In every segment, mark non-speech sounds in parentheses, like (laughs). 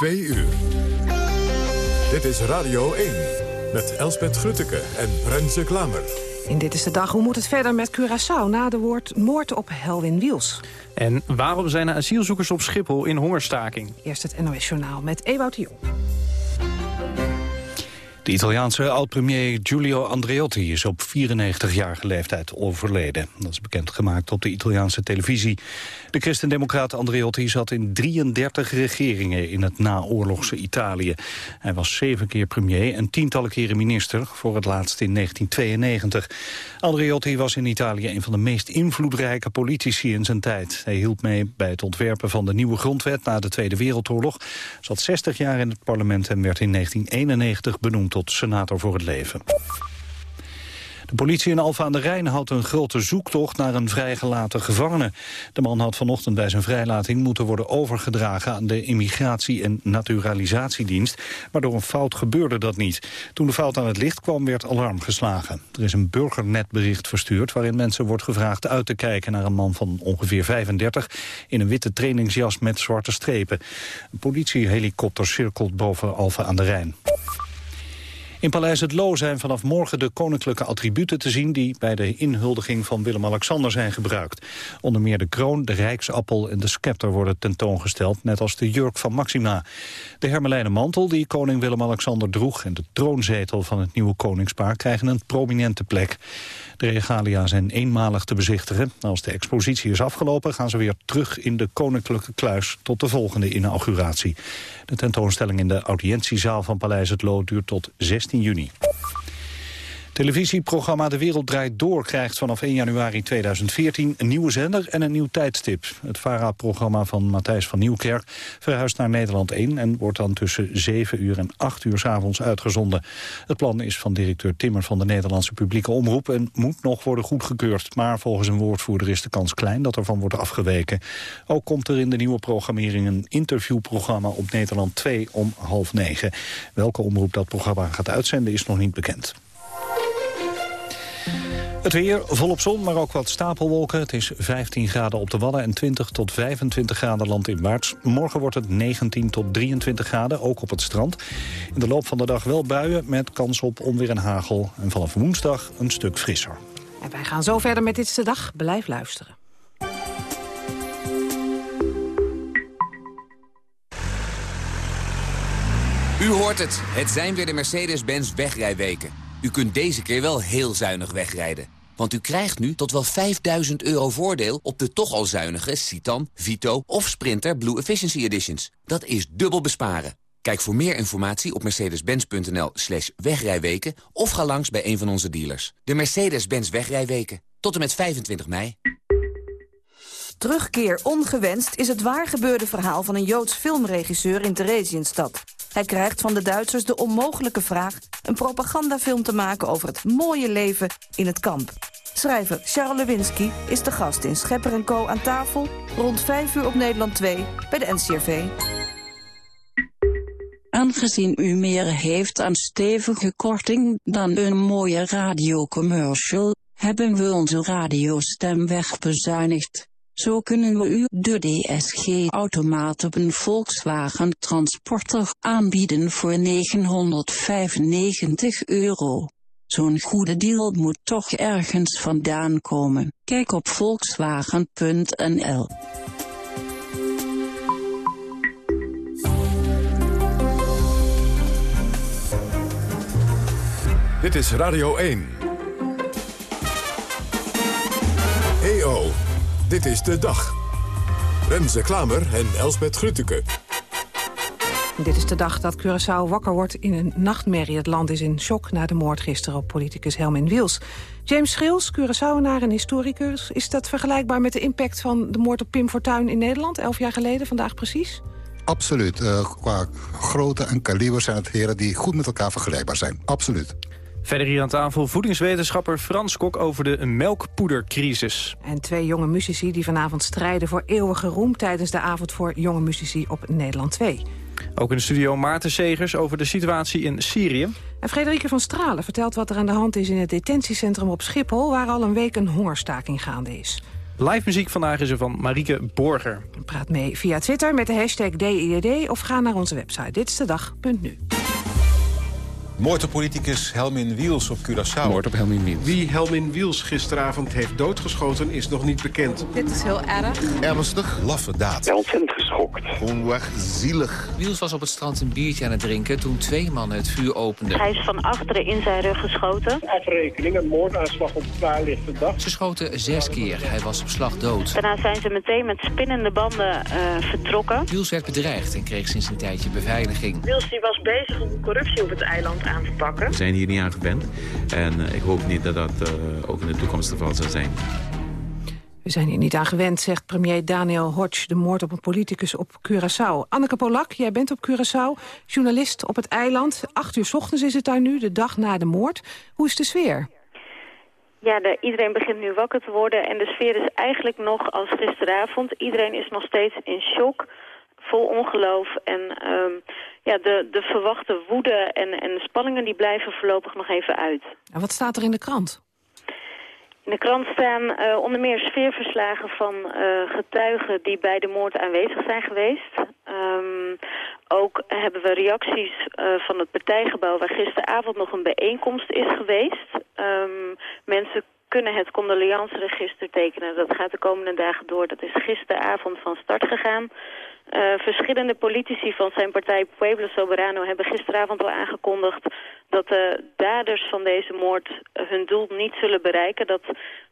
Twee uur. Dit is Radio 1 met Elspet Grutteke en Renze Klamer. In Dit is de Dag, hoe moet het verder met Curaçao... na de woord moord op Helwin Wiels? En waarom zijn er asielzoekers op Schiphol in hongerstaking? Eerst het NOS Journaal met Ewout de Jong. De Italiaanse oud-premier Giulio Andreotti is op 94-jarige leeftijd overleden. Dat is bekendgemaakt op de Italiaanse televisie. De christendemocraat Andreotti zat in 33 regeringen in het naoorlogse Italië. Hij was zeven keer premier en tientallen keren minister, voor het laatst in 1992. Andreotti was in Italië een van de meest invloedrijke politici in zijn tijd. Hij hielp mee bij het ontwerpen van de nieuwe grondwet na de Tweede Wereldoorlog. Zat 60 jaar in het parlement en werd in 1991 benoemd tot senator voor het leven. De politie in Alfa aan de Rijn houdt een grote zoektocht naar een vrijgelaten gevangene. De man had vanochtend bij zijn vrijlating moeten worden overgedragen aan de Immigratie- en Naturalisatiedienst. Maar door een fout gebeurde dat niet. Toen de fout aan het licht kwam werd alarm geslagen. Er is een burgernetbericht verstuurd waarin mensen wordt gevraagd uit te kijken naar een man van ongeveer 35 in een witte trainingsjas met zwarte strepen. Een politiehelikopter cirkelt boven Alfa aan de Rijn. In Paleis het Loo zijn vanaf morgen de koninklijke attributen te zien... die bij de inhuldiging van Willem-Alexander zijn gebruikt. Onder meer de kroon, de rijksappel en de scepter worden tentoongesteld... net als de jurk van Maxima. De hermelijnen mantel die koning Willem-Alexander droeg... en de troonzetel van het nieuwe koningspaar krijgen een prominente plek. De regalia zijn eenmalig te bezichtigen. Als de expositie is afgelopen gaan ze weer terug in de koninklijke kluis... tot de volgende inauguratie. De tentoonstelling in de audiëntiezaal van Paleis het Loo duurt tot 16 juni. Televisieprogramma De Wereld Draait Door krijgt vanaf 1 januari 2014 een nieuwe zender en een nieuw tijdstip. Het VARA-programma van Matthijs van Nieuwkerk verhuist naar Nederland 1 en wordt dan tussen 7 uur en 8 uur s avonds uitgezonden. Het plan is van directeur Timmer van de Nederlandse Publieke Omroep en moet nog worden goedgekeurd. Maar volgens een woordvoerder is de kans klein dat ervan wordt afgeweken. Ook komt er in de nieuwe programmering een interviewprogramma op Nederland 2 om half negen. Welke omroep dat programma gaat uitzenden is nog niet bekend. Het weer volop zon, maar ook wat stapelwolken. Het is 15 graden op de Wadden en 20 tot 25 graden land in maart. Morgen wordt het 19 tot 23 graden, ook op het strand. In de loop van de dag wel buien met kans op onweer en hagel. En vanaf woensdag een stuk frisser. En wij gaan zo verder met Dit is de Dag. Blijf luisteren. U hoort het. Het zijn weer de Mercedes-Benz wegrijweken. U kunt deze keer wel heel zuinig wegrijden. Want u krijgt nu tot wel 5000 euro voordeel op de toch al zuinige Citan, Vito of Sprinter Blue Efficiency Editions. Dat is dubbel besparen. Kijk voor meer informatie op mercedes-benz.nl slash wegrijweken... of ga langs bij een van onze dealers. De Mercedes-Benz wegrijweken. Tot en met 25 mei. Terugkeer ongewenst is het waargebeurde verhaal van een Joods filmregisseur in Theresienstad. Hij krijgt van de Duitsers de onmogelijke vraag een propagandafilm te maken over het mooie leven in het kamp. Schrijver Charles Lewinsky is de gast in Schepper Co. aan tafel rond 5 uur op Nederland 2 bij de NCRV. Aangezien u meer heeft aan stevige korting dan een mooie radiocommercial, hebben we onze radiostem wegbezuinigd. Zo kunnen we u de DSG-automaat op een Volkswagen Transporter aanbieden voor 995 euro. Zo'n goede deal moet toch ergens vandaan komen. Kijk op volkswagen.nl. Dit is Radio 1. EO, dit is de dag. Renze Klamer en Elsbet Grutteke. Dit is de dag dat Curaçao wakker wordt in een nachtmerrie. Het land is in shock na de moord gisteren op politicus Helmin Wiels. James Schils, Curaçaoenaar en historicus. Is dat vergelijkbaar met de impact van de moord op Pim Fortuyn in Nederland? Elf jaar geleden, vandaag precies? Absoluut. Uh, qua grootte en kaliber zijn het heren die goed met elkaar vergelijkbaar zijn. Absoluut. Verder hier aan tafel voedingswetenschapper Frans Kok over de melkpoedercrisis. En twee jonge muzici die vanavond strijden voor eeuwige roem... tijdens de avond voor jonge muzici op Nederland 2. Ook in de studio Maarten Segers over de situatie in Syrië. En Frederike van Stralen vertelt wat er aan de hand is in het detentiecentrum op Schiphol... waar al een week een hongerstaking gaande is. Live muziek vandaag is er van Marieke Borger. Praat mee via Twitter met de hashtag DIDD of ga naar onze website ditstedag.nu. Moordpoliticus Helmin Wiels op Curaçao. Moord op Helmin Wiels. Wie Helmin Wiels gisteravond heeft doodgeschoten is nog niet bekend. Dit is heel erg. Ernstig, laffe daad. Ja, ontzettend geschokt. Onweg, zielig. Wiels was op het strand een biertje aan het drinken toen twee mannen het vuur openden. Hij is van achteren in zijn rug geschoten. Afrekening, een moordaanslag op klaarlichte dag. Ze schoten zes keer. Hij was op slag dood. Daarna zijn ze meteen met spinnende banden uh, vertrokken. Wiels werd bedreigd en kreeg sinds een tijdje beveiliging. Wiels die was bezig om corruptie op het eiland aan te pakken. We zijn hier niet aan gewend. En uh, ik hoop niet dat dat uh, ook in de toekomst het geval zal zijn. We zijn hier niet aan gewend, zegt premier Daniel Hodge... de moord op een politicus op Curaçao. Anneke Polak, jij bent op Curaçao, journalist op het eiland. Acht uur s ochtends is het daar nu, de dag na de moord. Hoe is de sfeer? Ja, de, iedereen begint nu wakker te worden en de sfeer is eigenlijk nog als gisteravond. Iedereen is nog steeds in shock, vol ongeloof en um, ja, de, de verwachte woede en, en spanningen die blijven voorlopig nog even uit. En wat staat er in de krant? In de krant staan uh, onder meer sfeerverslagen van uh, getuigen die bij de moord aanwezig zijn geweest. Um, ook hebben we reacties uh, van het partijgebouw waar gisteravond nog een bijeenkomst is geweest. Um, mensen kunnen het condoleanceregister tekenen. Dat gaat de komende dagen door. Dat is gisteravond van start gegaan. Uh, verschillende politici van zijn partij Pueblo Soberano hebben gisteravond al aangekondigd dat de daders van deze moord hun doel niet zullen bereiken. Dat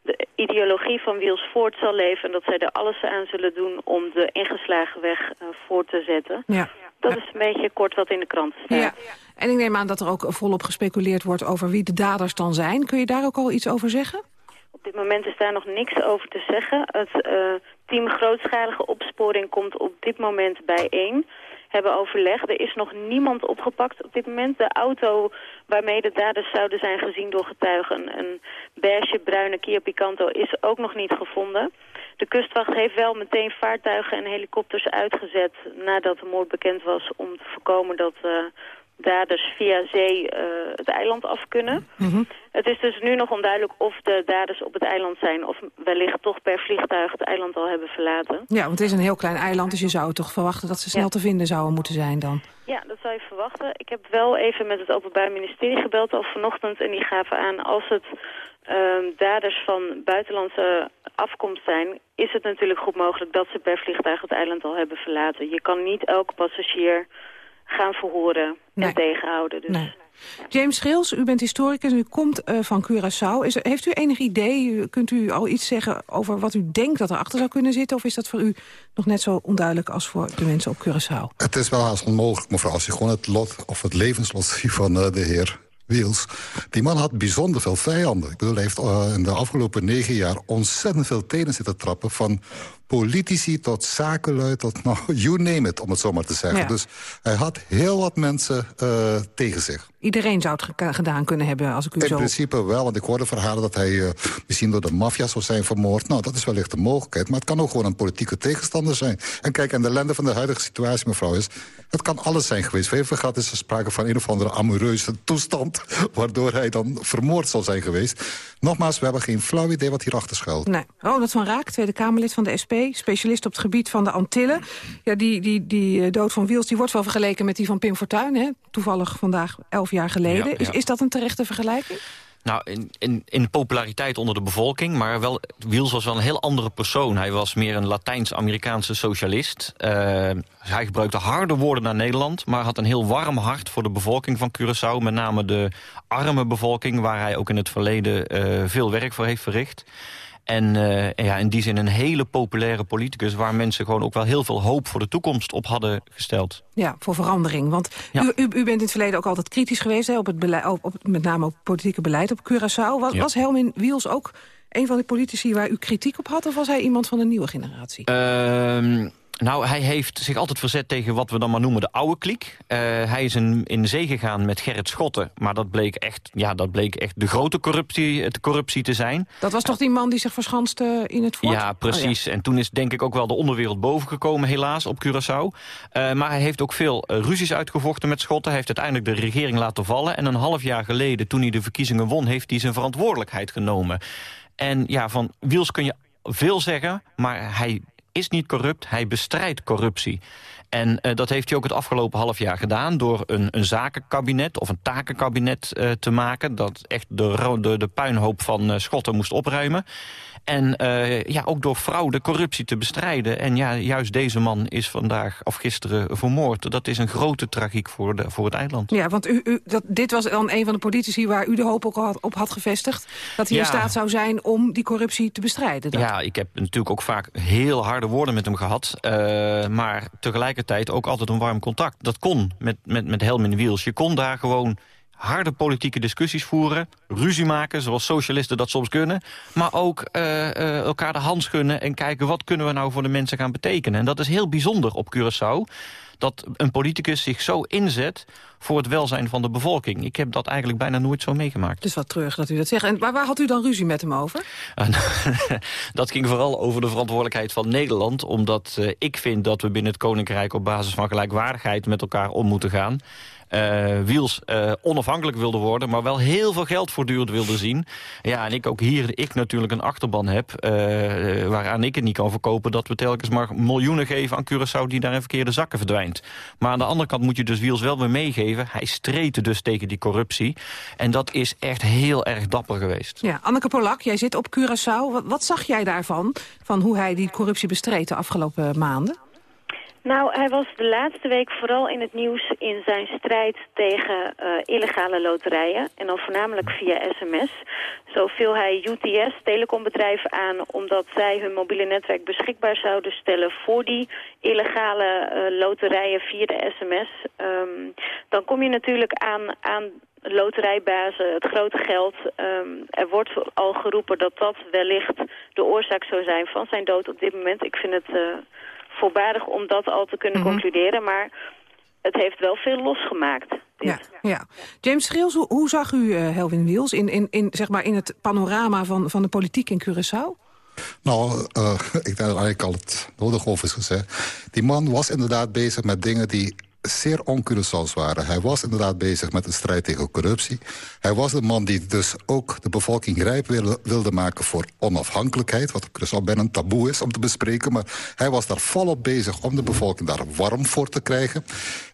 de ideologie van Wiels voort zal leven en dat zij er alles aan zullen doen om de ingeslagen weg uh, voort te zetten. Ja. Dat is een beetje kort wat in de kranten staat. Ja. En ik neem aan dat er ook volop gespeculeerd wordt over wie de daders dan zijn. Kun je daar ook al iets over zeggen? Op dit moment is daar nog niks over te zeggen. Het uh, team grootschalige opsporing komt op dit moment bijeen. Hebben overleg. Er is nog niemand opgepakt op dit moment. De auto waarmee de daders zouden zijn gezien door getuigen, een beige bruine Kia Picanto, is ook nog niet gevonden. De kustwacht heeft wel meteen vaartuigen en helikopters uitgezet nadat de moord bekend was om te voorkomen dat uh, daders via zee uh, het eiland af kunnen. Mm -hmm. Het is dus nu nog onduidelijk of de daders op het eiland zijn... of wellicht toch per vliegtuig het eiland al hebben verlaten. Ja, want het is een heel klein eiland, dus je zou toch verwachten... dat ze snel ja. te vinden zouden moeten zijn dan. Ja, dat zou je verwachten. Ik heb wel even met het Openbaar Ministerie gebeld al vanochtend... en die gaven aan als het uh, daders van buitenlandse afkomst zijn... is het natuurlijk goed mogelijk dat ze per vliegtuig het eiland al hebben verlaten. Je kan niet elke passagier gaan verhoren nee. en tegenhouden. Dus. Nee. James Schils, u bent historicus en u komt uh, van Curaçao. Is, heeft u enig idee, kunt u al iets zeggen over wat u denkt dat erachter zou kunnen zitten? Of is dat voor u nog net zo onduidelijk als voor de mensen op Curaçao? Het is wel haast onmogelijk, mevrouw. Als je gewoon het lot of het levenslot (laughs) ziet van uh, de heer Wiels. Die man had bijzonder veel vijanden. Ik bedoel, hij heeft uh, in de afgelopen negen jaar ontzettend veel tenen zitten trappen... van politici tot zakenlui tot, (laughs) nou, you name it, om het zo maar te zeggen. Ja. Dus hij had heel wat mensen uh, tegen zich. Iedereen zou het gedaan kunnen hebben als ik u In zo... In principe wel, want ik hoorde verhalen dat hij uh, misschien door de maffia zou zijn vermoord. Nou, dat is wellicht een mogelijkheid. Maar het kan ook gewoon een politieke tegenstander zijn. En kijk, en de ellende van de huidige situatie, mevrouw, is... het kan alles zijn geweest. Voor even gaat is er sprake van een of andere amoureuze toestand... (laughs) waardoor hij dan vermoord zal zijn geweest. Nogmaals, we hebben geen flauw idee wat hierachter schuilt. Nee. Ronald van Raak, Tweede Kamerlid van de SP... specialist op het gebied van de Antillen. Ja, die, die, die dood van Wiels die wordt wel vergeleken met die van Pim Fortuyn. Hè? Toevallig vandaag elf jaar geleden. Ja, ja. Is, is dat een terechte vergelijking? Nou, in, in, in populariteit onder de bevolking, maar wel, Wiels was wel een heel andere persoon. Hij was meer een Latijns-Amerikaanse socialist. Uh, hij gebruikte harde woorden naar Nederland, maar had een heel warm hart voor de bevolking van Curaçao. Met name de arme bevolking, waar hij ook in het verleden uh, veel werk voor heeft verricht. En uh, ja, in die zin een hele populaire politicus... waar mensen gewoon ook wel heel veel hoop voor de toekomst op hadden gesteld. Ja, voor verandering. Want ja. u, u, u, bent in het verleden ook altijd kritisch geweest... Hè, op het beleid, op, op, met name op politieke beleid op Curaçao. Was, ja. was Helmin Wiels ook een van de politici waar u kritiek op had... of was hij iemand van een nieuwe generatie? Uh, nou, hij heeft zich altijd verzet tegen wat we dan maar noemen de oude kliek. Uh, hij is in, in zee gegaan met Gerrit Schotten. Maar dat bleek echt, ja, dat bleek echt de grote corruptie, de corruptie te zijn. Dat was toch die man die zich verschanste in het fort? Ja, precies. Oh, ja. En toen is denk ik ook wel de onderwereld bovengekomen, helaas, op Curaçao. Uh, maar hij heeft ook veel uh, ruzies uitgevochten met Schotten. Hij heeft uiteindelijk de regering laten vallen. En een half jaar geleden, toen hij de verkiezingen won... heeft hij zijn verantwoordelijkheid genomen. En ja, van Wiels kun je veel zeggen, maar hij is niet corrupt, hij bestrijdt corruptie. En uh, dat heeft hij ook het afgelopen half jaar gedaan... door een, een zakenkabinet of een takenkabinet uh, te maken... dat echt de, de, de puinhoop van uh, Schotten moest opruimen. En ja, ook door fraude, corruptie te bestrijden. En ja, juist deze man is vandaag of gisteren vermoord. Dat is een grote tragiek voor, de, voor het eiland. Ja, want u, u, dat, dit was dan een van de politici waar u de hoop ook had, op had gevestigd. Dat hij Ja. in staat zou zijn om die corruptie te bestrijden. Ja, ik heb natuurlijk ook vaak heel harde woorden met hem gehad. eh, maar tegelijkertijd ook altijd een warm contact. Dat kon met, met, met Helmin Wiels. Je kon daar gewoon harde politieke discussies voeren. Ruzie maken, zoals socialisten dat soms kunnen. Maar ook eh, eh, elkaar de hand gunnen en kijken... wat kunnen we nou voor de mensen gaan betekenen. En dat is heel bijzonder op Curaçao. Dat een politicus zich zo inzet voor het welzijn van de bevolking. Ik heb dat eigenlijk bijna nooit zo meegemaakt. Is wat terug dat u dat zegt. En waar, waar had u dan ruzie met hem over? (laughs) (laughs) Dat ging vooral over de verantwoordelijkheid van Nederland. Omdat eh, ik vind dat we binnen het Koninkrijk op basis van gelijkwaardigheid met elkaar om moeten gaan. Eh, Wiels eh, onafhankelijk wilde worden, maar wel heel veel geld voortdurend wilde zien. Ja, en ik ook hier, ik natuurlijk een achterban heb, eh, waaraan ik het niet kan verkopen, dat we telkens maar miljoenen geven aan Curaçao die daar in verkeerde zakken verdwijnt. Maar aan de andere kant moet je dus Wiels wel weer meegeven. Hij streed dus tegen die corruptie. En dat is echt heel erg dapper geweest. Ja, Anneke Polak, jij zit op Curaçao. Wat, wat zag jij daarvan? Van hoe hij die corruptie bestreed de afgelopen maanden? Nou, hij was de laatste week vooral in het nieuws in zijn strijd tegen eh, illegale loterijen. En dan voornamelijk via sms. Zo viel hij UTS, telecombedrijven, aan omdat zij hun mobiele netwerk beschikbaar zouden stellen voor die illegale eh, loterijen via de sms. Ehm, dan kom je natuurlijk aan, aan loterijbazen, het grote geld. Ehm, er wordt al geroepen dat dat wellicht de oorzaak zou zijn van zijn dood op dit moment. Ik vind het... eh, voorbarig om dat al te kunnen concluderen. Maar het heeft wel veel losgemaakt. Ja, ja. James Schreels, hoe, hoe zag u eh, Helwin Wiels in, in, in, zeg maar in het panorama van, van de politiek in Curaçao? Nou, eh, (laughs) ik denk dat eigenlijk al het nodig over is gezegd. Die man was inderdaad bezig met dingen die zeer on-Curaçao's waren. Hij was inderdaad bezig met een strijd tegen corruptie. Hij was de man die dus ook de bevolking rijp wilde, maken voor onafhankelijkheid. Wat op Curaçao bijna een taboe is om te bespreken. Maar hij was daar volop bezig om de bevolking daar warm voor te krijgen.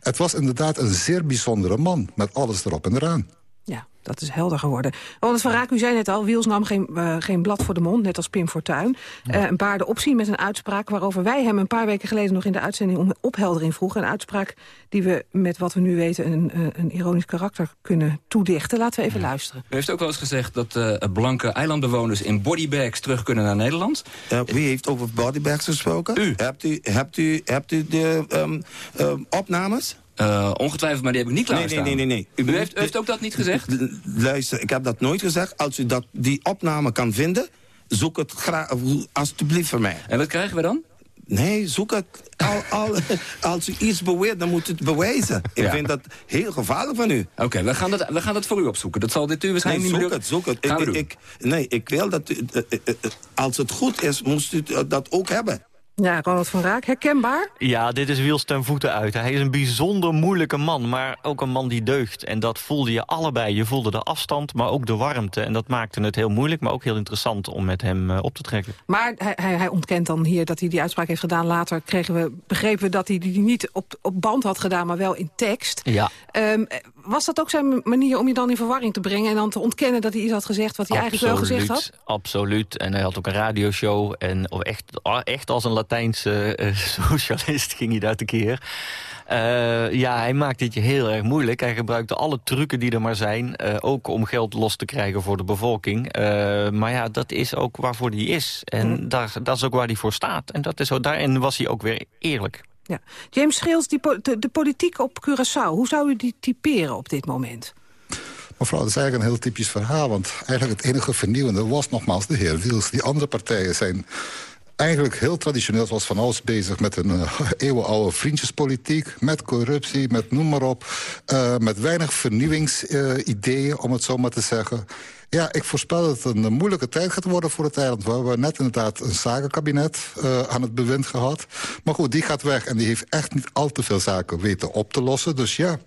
Het was inderdaad een zeer bijzondere man met alles erop en eraan. Ja, dat is helder geworden. Ronald van Raak, u zei net al, Wiels nam geen, eh, geen blad voor de mond, net als Pim Fortuyn. Eh, een baarde optie met een uitspraak waarover wij hem een paar weken geleden nog in de uitzending om opheldering vroegen. Een uitspraak die we met wat we nu weten een, eh, een ironisch karakter kunnen toedichten. Laten we even luisteren. U heeft ook wel eens gezegd dat eh, blanke eilandbewoners in bodybags terug kunnen naar Nederland. wie heeft over bodybags gesproken? U. Hebt u, hebt u, hebt u de ehm, opnames? Eh, ongetwijfeld, maar die heb ik niet Nee, klaarstaan. nee, nee, nee. nee. U heeft, u heeft ook dat niet gezegd? Luister, ik heb dat nooit gezegd. Als u dat, die opname kan vinden, zoek het graag, alsjeblieft voor mij. En wat krijgen we dan? Nee, zoek het. Al, al, (laughs) als u iets beweert, dan moet u het bewijzen. Ik Ja. vind dat heel gevaarlijk van u. Oké, we, gaan dat- we gaan dat voor u opzoeken. Dat zal dit u Nee, waarschijnlijk zoek niet meer het, zoek het. Ik, ik, nee, ik wil dat u, eh, eh, als het goed is, moest u dat ook hebben. Ja, Ronald van Raak, herkenbaar? Ja, dit is Wiels ten voeten uit. Hij is een bijzonder moeilijke man, maar ook een man die deugt. En dat voelde je allebei. Je voelde de afstand, maar ook de warmte. En dat maakte het heel moeilijk, maar ook heel interessant om met hem eh, op te trekken. Maar hij, hij, hij ontkent dan hier dat hij die uitspraak heeft gedaan. Later kregen we, begrepen we dat hij die niet op, op band had gedaan, maar wel in tekst. Ja. Ehm, was dat ook zijn manier om je dan in verwarring te brengen... en dan te ontkennen dat hij iets had gezegd wat hij eigenlijk wel gezegd had? Absoluut. En hij had ook een radioshow. En of echt, echt als een Latijnse eh, (laughs) socialist ging hij daar tekeer. Eh ja, hij maakt dit je heel erg moeilijk. Hij gebruikte alle trucken die er maar zijn. eh, ook om geld los te krijgen voor de bevolking. Maar ja, dat is ook waarvoor hij is. En daar, dat is ook waar hij voor staat. En dat is ook, daarin was hij ook weer eerlijk. Ja. James Schreels, die, de, politiek op Curaçao, hoe zou u die typeren op dit moment? Mevrouw, dat is eigenlijk een heel typisch verhaal. Want eigenlijk het enige vernieuwende was nogmaals de heer Wiels. Die andere partijen zijn eigenlijk heel traditioneel zoals van ouds bezig... met een uh, eeuwenoude vriendjespolitiek, met corruptie, met noem maar op. Uh, met weinig vernieuwingsideeën, om het zo maar te zeggen. Ja, ik voorspel dat het een moeilijke tijd gaat worden voor het eiland. We hebben net inderdaad een zakenkabinet uh, aan het bewind gehad. Maar goed, die gaat weg en die heeft echt niet al te veel zaken weten op te lossen. Dus ja,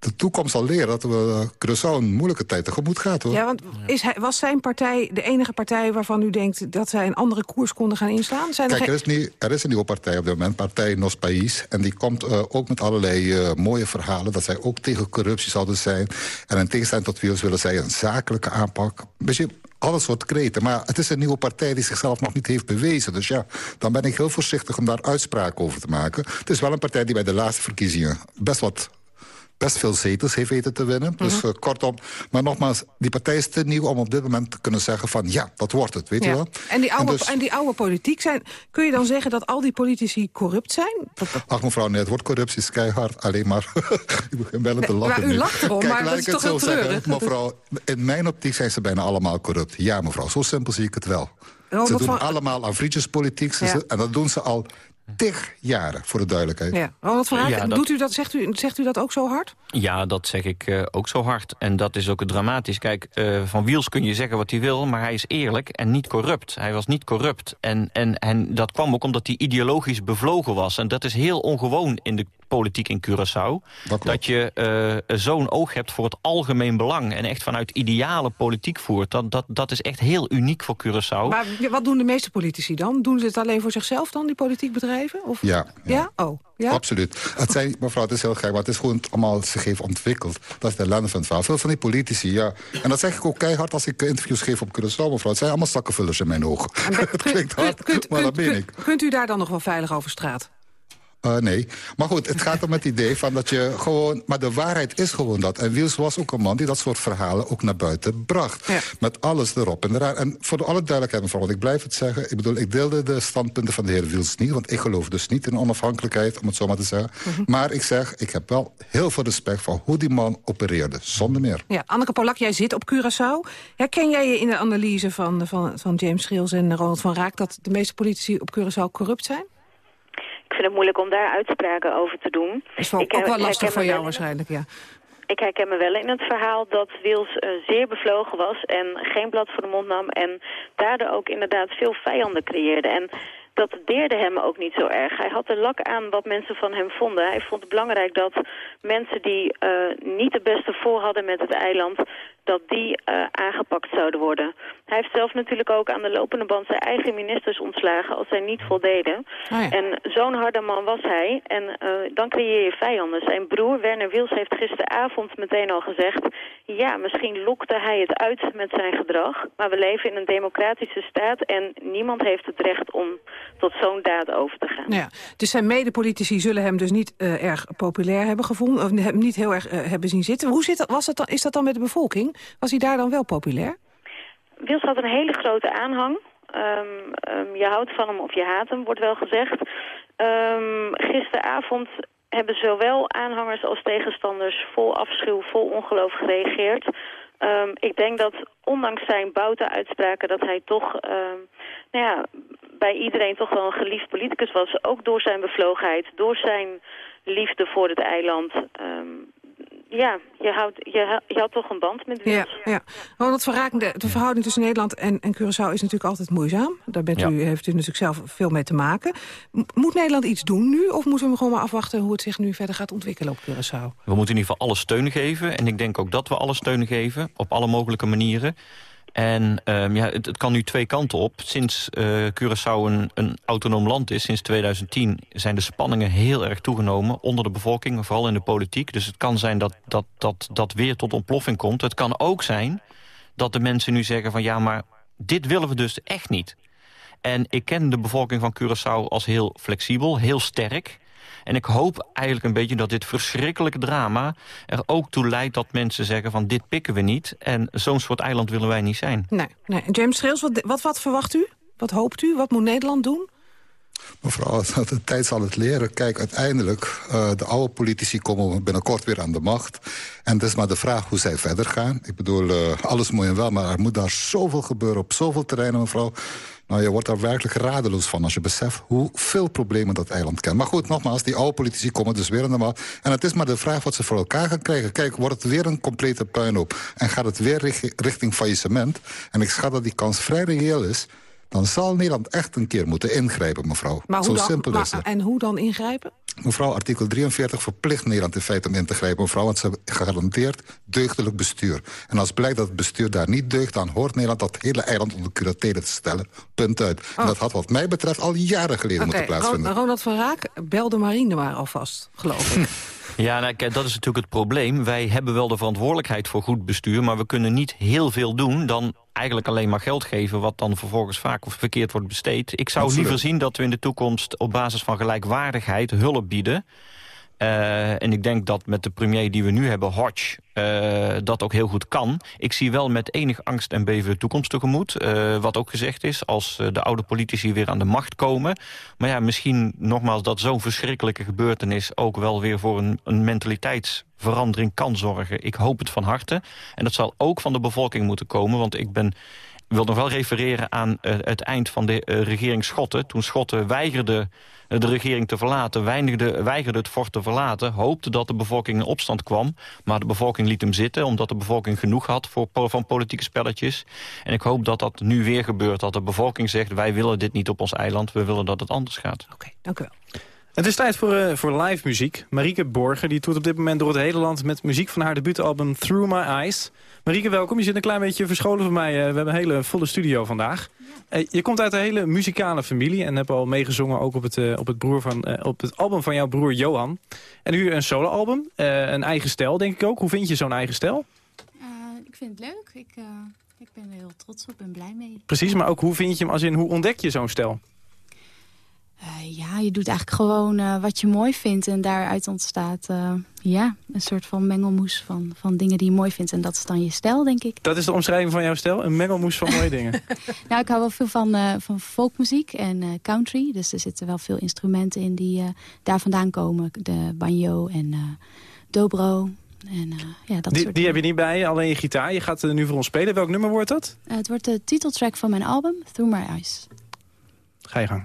de toekomst zal leren dat we Curaçao een moeilijke tijd tegemoet gaat. Hoor. Ja, want is hij, was zijn partij de enige partij waarvan u denkt... dat zij een andere koers konden gaan inslaan? Zijn Kijk, er, is er is een nieuwe partij op dit moment, Partij Nos País. En die komt uh, ook met allerlei uh, mooie verhalen... dat zij ook tegen corruptie zouden zijn. En in tegenstelling tot Wiels willen zij een zakelijke aanpak. Beetje alle soort kreten. Maar het is een nieuwe partij die zichzelf nog niet heeft bewezen. Dus ja, dan ben ik heel voorzichtig om daar uitspraken over te maken. Het is wel een partij die bij de laatste verkiezingen best wat best veel zetels heeft weten te winnen. Dus uh, kortom, maar nogmaals, die partij is te nieuw om op dit moment te kunnen zeggen van ja, dat wordt het, weet ja. je wel. En die, oude, en, dus, en die oude politiek zijn, kun je dan zeggen dat al die politici corrupt zijn? Ach mevrouw, nee, het woord corruptie is keihard, alleen maar, (laughs) ik begin bijna te lachen maar u lacht erom, Kijk, maar laat dat ik is het toch zo zeggen, mevrouw, in mijn optiek zijn ze bijna allemaal corrupt. Ja mevrouw, zo simpel zie ik het wel. Oh, ze doen allemaal aan vriendjespolitiek, Ja. en dat doen ze al tig jaren, voor de duidelijkheid. Ja. Ronald van Raak, Ja, dat- doet u dat, zegt, u, zegt u dat ook zo hard? Ja, dat zeg ik eh, ook zo hard. En dat is ook het dramatisch. Kijk, eh, van Wiels kun je zeggen wat hij wil... maar hij is eerlijk en niet corrupt. Hij was niet corrupt. En, en, en dat kwam ook omdat hij ideologisch bevlogen was. En dat is heel ongewoon in de politiek in Curaçao. Dat, je eh, zo'n oog hebt voor het algemeen belang... en echt vanuit ideale politiek voert. Dat, dat, dat is echt heel uniek voor Curaçao. Maar wat doen de meeste politici dan? Doen ze het alleen voor zichzelf dan, die politiek bedrijven? Of... Ja, Ja? Oh, ja? Absoluut. Het zijn, mevrouw, het is heel gek, maar het is gewoon allemaal zich heeft ontwikkeld. Dat is de ellende van het verhaal. Veel van die politici, ja. En dat zeg ik ook keihard als ik eh, interviews geef op Curaçao, mevrouw. Het zijn allemaal zakkenvullers in mijn ogen. (laughs) Het klinkt hard, maar dat meen ik. Kunt u daar dan nog wel veilig over straat? Uh, nee. Maar goed, het gaat om het idee van dat je gewoon... Maar de waarheid is gewoon dat. En Wiels was ook een man die dat soort verhalen ook naar buiten bracht. Met alles erop en eraan. En voor de alle duidelijkheid, mevrouw, want ik blijf het zeggen... ik bedoel, ik deelde de standpunten van de heer Wiels niet... want ik geloof dus niet in onafhankelijkheid, om het zo maar te zeggen. Maar ik zeg, ik heb wel heel veel respect voor hoe die man opereerde. Zonder meer. Ja, Anneke Polak, jij zit op Curaçao. Herken jij je in de analyse van, van, van James Schils en Ronald van Raak... dat de meeste politici op Curaçao corrupt zijn? Vind het moeilijk om daar uitspraken over te doen. is wel, Ik, ook wel lastig voor jou wel- waarschijnlijk, ja. Ik herken me wel in het verhaal dat Wils eh, zeer bevlogen was en geen blad voor de mond nam en daardoor ook inderdaad veel vijanden creëerde. En dat deerde hem ook niet zo erg. Hij had er lak aan wat mensen van hem vonden. Hij vond het belangrijk dat mensen die eh, niet de beste voor hadden met het eiland, dat die eh, aangepakt zouden worden. Hij heeft zelf natuurlijk ook aan de lopende band zijn eigen ministers ontslagen als zij niet voldeden. Ja. En zo'n harde man was hij. En eh, dan creëer je vijanden. Zijn broer Werner Wils heeft gisteravond meteen al gezegd... ja, misschien lokte hij het uit met zijn gedrag. Maar we leven in een democratische staat... en niemand heeft het recht om tot zo'n daad over te gaan. Nou ja, dus zijn medepolitici zullen hem dus niet eh, erg populair hebben gevonden... of hem niet heel erg hebben zien zitten. Hoe zit dat, was dat dan, is dat dan met de bevolking? Was hij daar dan wel populair? Wils had een hele grote aanhang. Ehm, ehm, je houdt van hem of je haat hem, wordt wel gezegd. Ehm, gisteravond hebben zowel aanhangers als tegenstanders vol afschuw, vol ongeloof gereageerd. Ik denk dat ondanks zijn boute-uitspraken dat hij toch nou ja, bij iedereen toch wel een geliefd politicus was. Ook door zijn bevlogenheid, door zijn liefde voor het eiland. Ja, je, houdt, je, je had toch een band met Wils. Ja, ja. Ronald van Raak, de, de verhouding tussen Nederland en, en Curaçao is natuurlijk altijd moeizaam. Daar bent Ja. u, heeft u natuurlijk zelf veel mee te maken. M- moet Nederland iets doen nu? Of moeten we gewoon maar afwachten hoe het zich nu verder gaat ontwikkelen op Curaçao? We moeten in ieder geval alle steun geven. En ik denk ook dat we alle steun geven. Op alle mogelijke manieren. En ehm, ja, het, kan nu twee kanten op. Sinds eh Curaçao een, een autonoom land is, sinds 2010... zijn de spanningen heel erg toegenomen onder de bevolking. Vooral in de politiek. Dus het kan zijn dat dat, dat dat weer tot ontploffing komt. Het kan ook zijn dat de mensen nu zeggen van... ja, maar dit willen we dus echt niet. En ik ken de bevolking van Curaçao als heel flexibel, heel sterk. En ik hoop eigenlijk een beetje dat dit verschrikkelijke drama... er ook toe leidt dat mensen zeggen van dit pikken we niet... en zo'n soort eiland willen wij niet zijn. Nee, nee. James Schreels, wat, wat, wat verwacht u? Wat hoopt u? Wat moet Nederland doen? Mevrouw, (laughs) de tijd zal het leren. Kijk, uiteindelijk, uh, de oude politici komen binnenkort weer aan de macht. En het is maar de vraag hoe zij verder gaan. Ik bedoel, uh, alles mooi en wel, maar er moet daar zoveel gebeuren op zoveel terreinen, mevrouw. Nou, je wordt daar werkelijk radeloos van als je beseft hoeveel problemen dat eiland kent. Maar goed, nogmaals, die oude politici komen dus weer aan de. En het is maar de vraag wat ze voor elkaar gaan krijgen. Kijk, wordt het weer een complete puinhoop en gaat het weer richting faillissement? En ik schat dat die kans vrij reëel is. Dan zal Nederland echt een keer moeten ingrijpen, mevrouw. Maar Zo dan, simpel is het. en hoe dan ingrijpen? Mevrouw, artikel 43 verplicht Nederland in feite om in te grijpen. Mevrouw, want ze hebben gegarandeerd deugdelijk bestuur. En als blijkt dat het bestuur daar niet deugt... dan hoort Nederland dat hele eiland onder curatele te stellen. Punt uit. En dat had wat mij betreft al jaren geleden Oh. Moeten plaatsvinden. Ro- Ronald van Raak, bel de marine maar alvast, geloof ik. (laughs) Ja, nou, dat is natuurlijk het probleem. Wij hebben wel de verantwoordelijkheid voor goed bestuur... maar we kunnen niet heel veel doen dan eigenlijk alleen maar geld geven... wat dan vervolgens vaak of verkeerd wordt besteed. Ik zou Absoluut. liever zien dat we in de toekomst op basis van gelijkwaardigheid hulp bieden... Eh, en ik denk dat met de premier die we nu hebben, Hodge, eh, dat ook heel goed kan. Ik zie wel met enig angst en beven de toekomst tegemoet. eh, wat ook gezegd is, als de oude politici weer aan de macht komen. Maar ja, misschien nogmaals dat zo'n verschrikkelijke gebeurtenis... ook wel weer voor een, een mentaliteitsverandering kan zorgen. Ik hoop het van harte. En dat zal ook van de bevolking moeten komen, want ik ben... Wil nog wel refereren aan eh, het eind van de eh, regering Schotten. Toen Schotten weigerde eh, de regering te verlaten, weigerde, weigerde het fort te verlaten... hoopte dat de bevolking in opstand kwam. Maar de bevolking liet hem zitten, omdat de bevolking genoeg had... Voor, van politieke spelletjes. En ik hoop dat dat nu weer gebeurt. Dat de bevolking zegt, wij willen dit niet op ons eiland. We willen dat het anders gaat. Oké, dank u wel. Het is tijd voor, eh, voor live muziek. Marieke Borger die toert op dit moment door het hele land... met muziek van haar debuutalbum Through My Eyes. Marieke, welkom. Je zit een klein beetje verscholen van mij. Eh, we hebben een hele volle studio vandaag. Eh, je komt uit een hele muzikale familie... en hebt al meegezongen ook op het, op het, broer van, op het album van jouw broer Johan. En nu een soloalbum, een eigen stijl denk ik ook. Hoe vind je zo'n eigen stijl? Ik vind het leuk. Ik, ik ben er heel trots op en blij mee. Precies, maar ook hoe vind je hem als in... hoe ontdek je zo'n stijl? Eh, ja, je doet eigenlijk gewoon eh, wat je mooi vindt. En daaruit ontstaat eh, ja, een soort van mengelmoes van, van dingen die je mooi vindt. En dat is dan je stijl, denk ik. Dat is de omschrijving van jouw stijl? Een mengelmoes van mooie dingen. (laughs) Nou, ik hou wel veel van, van folkmuziek en country. Dus er zitten wel veel instrumenten in die daar vandaan komen. De banjo en dobro. En, ja, dat Die, soort die heb je niet bij je, alleen je gitaar. Je gaat eh, nu voor ons spelen. Welk nummer wordt dat? Het wordt de titeltrack van mijn album, Through My Eyes. Ga je gang.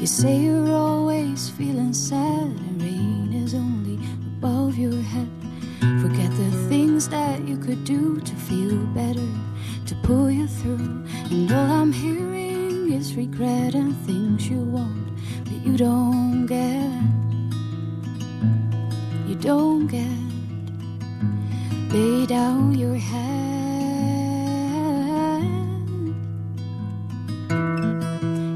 You say you're always feeling sad, and rain is only above your head. Forget the things that you could do to feel better, to pull you through. And all I'm hearing is regret and things you want, but you don't get. You don't get. Lay down your head.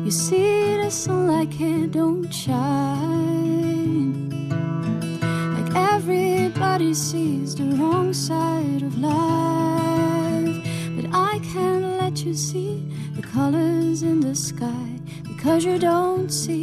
You see the sun like it don't shine. Like everybody sees the wrong side of life. But I can't let you see the colors in the sky because you don't see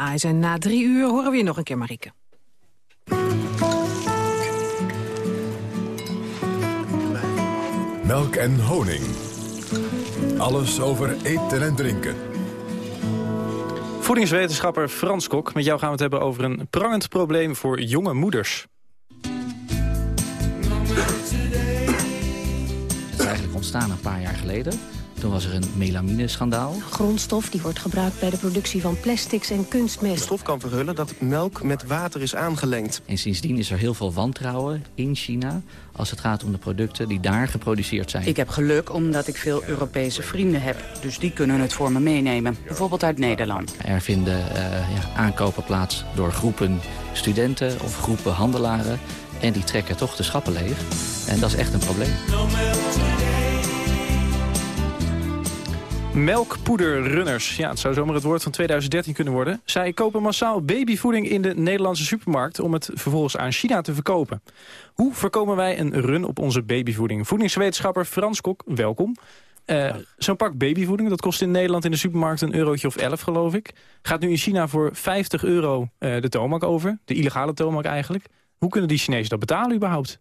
En na drie uur horen we je nog een keer, Marieke. Melk en honing. Alles over eten en drinken. Voedingswetenschapper Frans Kok, met jou gaan we het hebben over een prangend probleem voor jonge moeders. Het is eigenlijk ontstaan een paar jaar geleden. Was er een melamine-schandaal. Grondstof die wordt gebruikt bij de productie van plastics en kunstmest. stof kan verhullen dat melk met water is aangelengd. En sindsdien is er heel veel wantrouwen in China... als het gaat om de producten die daar geproduceerd zijn. Ik heb geluk omdat ik veel Europese vrienden heb. Dus die kunnen het voor me meenemen. Bijvoorbeeld uit Nederland. Er vinden eh, ja, aankopen plaats door groepen studenten of groepen handelaren. En die trekken toch de schappen leeg. En dat is echt een probleem. Melkpoederrunners, ja, het zou zomaar het woord van 2013 kunnen worden. Zij kopen massaal babyvoeding in de Nederlandse supermarkt... om het vervolgens aan China te verkopen. Hoe voorkomen wij een run op onze babyvoeding? Voedingswetenschapper Frans Kok, welkom. Uh, Zo'n pak babyvoeding, dat kost in Nederland in de supermarkt een eurotje of 11, geloof ik. Gaat nu in China voor 50 euro uh, de toonmak over, de illegale toonmak eigenlijk. Hoe kunnen die Chinezen dat betalen überhaupt?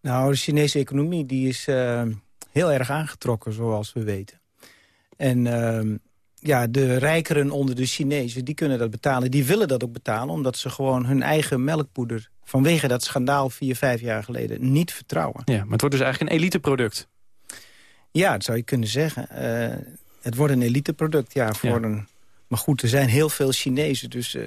Nou, de Chinese economie die is uh, heel erg aangetrokken, zoals we weten. En uh, ja, de rijkeren onder de Chinezen, die kunnen dat betalen. Die willen dat ook betalen, omdat ze gewoon hun eigen melkpoeder... vanwege dat schandaal vier, vijf jaar geleden niet vertrouwen. Ja, maar het wordt dus eigenlijk een eliteproduct. Ja, dat zou je kunnen zeggen. Uh, het wordt een eliteproduct, ja, voor ja. een maar goed, er zijn heel veel Chinezen, dus uh,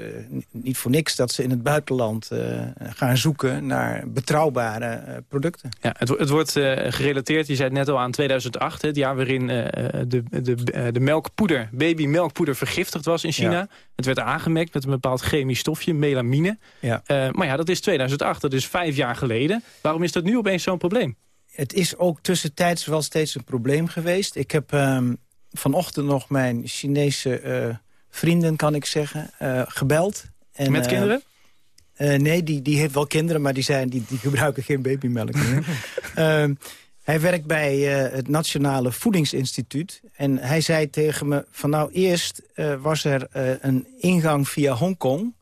niet voor niks dat ze in het buitenland uh, gaan zoeken naar betrouwbare uh, producten. Ja, het, het wordt gerelateerd, je zei het net al aan 2008, het jaar waarin de, de, de melkpoeder, babymelkpoeder vergiftigd was in China. Ja. Het werd aangemekt met een bepaald chemisch stofje, melamine. Ja. maar ja, dat is 2008, dat is vijf jaar geleden. Waarom is dat nu opeens zo'n probleem? Het is ook tussentijds wel steeds een probleem geweest. Ik heb um, vanochtend nog mijn Chinese vrienden, kan ik zeggen, uh, gebeld. En, Met kinderen? Uh, uh, nee, die, die heeft wel kinderen, maar die, zijn, die, die (laughs) gebruiken geen babymelk meer. (laughs) Ehm, hij werkt bij het Nationale Voedingsinstituut. En hij zei tegen me van nou eerst was er een ingang via Hongkong.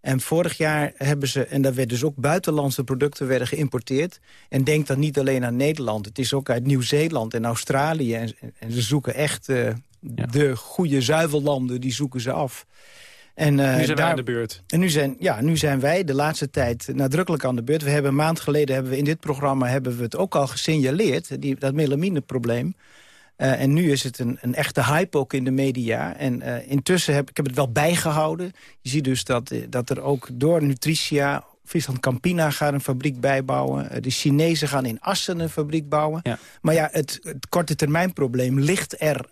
En vorig jaar hebben ze, en daar werden dus ook buitenlandse producten werden geïmporteerd. En denk dan niet alleen aan Nederland. Het is ook uit Nieuw-Zeeland en Australië. En, en, ze zoeken echt ja. de goede zuivellanden, die zoeken ze af. En, uh, nu zijn daar, wij aan de beurt. En nu zijn, ja, nu zijn wij de laatste tijd nadrukkelijk aan de beurt. We hebben een maand geleden hebben we in dit programma hebben we het ook al gesignaleerd, die, dat melamineprobleem. Uh, en nu is het een, een echte hype ook in de media. En uh, intussen heb ik heb het wel bijgehouden. Je ziet dus dat, dat er ook door Nutritia... Friesland Campina gaat een fabriek bijbouwen. De Chinezen gaan in Assen een fabriek bouwen. Ja. Maar ja, het, het korte termijn probleem ligt er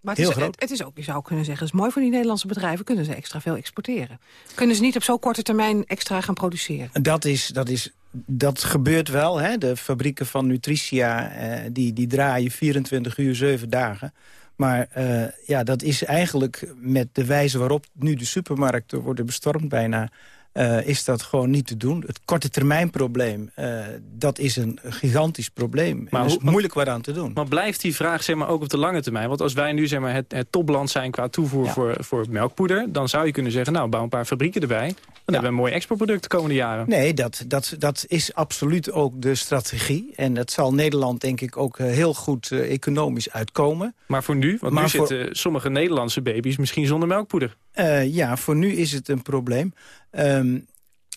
maar het, is, het, het, is ook, je zou kunnen zeggen, het is mooi voor die Nederlandse bedrijven. Kunnen ze extra veel exporteren? Kunnen ze niet op zo'n korte termijn extra gaan produceren? Dat, is, dat, is, dat gebeurt wel. Hè? De fabrieken van Nutritia, eh, die, die draaien 24 uur, 7 dagen. Maar uh, ja, dat is eigenlijk met de wijze waarop nu de supermarkten worden bestormd bijna... Uh, is dat gewoon niet te doen. Het korte termijn probleem, uh, dat is een gigantisch probleem. Maar is moeilijk wat aan te doen. Maar blijft die vraag zeg maar, ook op de lange termijn? Want als wij nu zeg maar, het, het topland zijn qua toevoer ja. voor, voor melkpoeder... dan zou je kunnen zeggen, nou, bouw een paar fabrieken erbij. Ja. hebben we een mooi exportproduct de komende jaren. Nee, dat, dat, dat is absoluut ook de strategie. En dat zal Nederland denk ik ook heel goed uh, economisch uitkomen. Maar voor nu? Want maar nu voor... zitten sommige Nederlandse baby's misschien zonder melkpoeder. Uh, ja, voor nu is het een probleem. Um,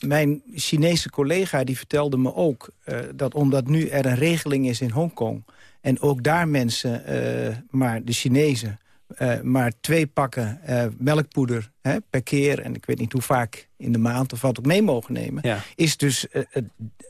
mijn Chinese collega die vertelde me ook uh, dat omdat nu er een regeling is in Hongkong... en ook daar mensen, maar de Chinezen, uh, maar twee pakken melkpoeder hè, per keer... en ik weet niet hoe vaak in de maand of wat ook mee mogen nemen... Ja. is dus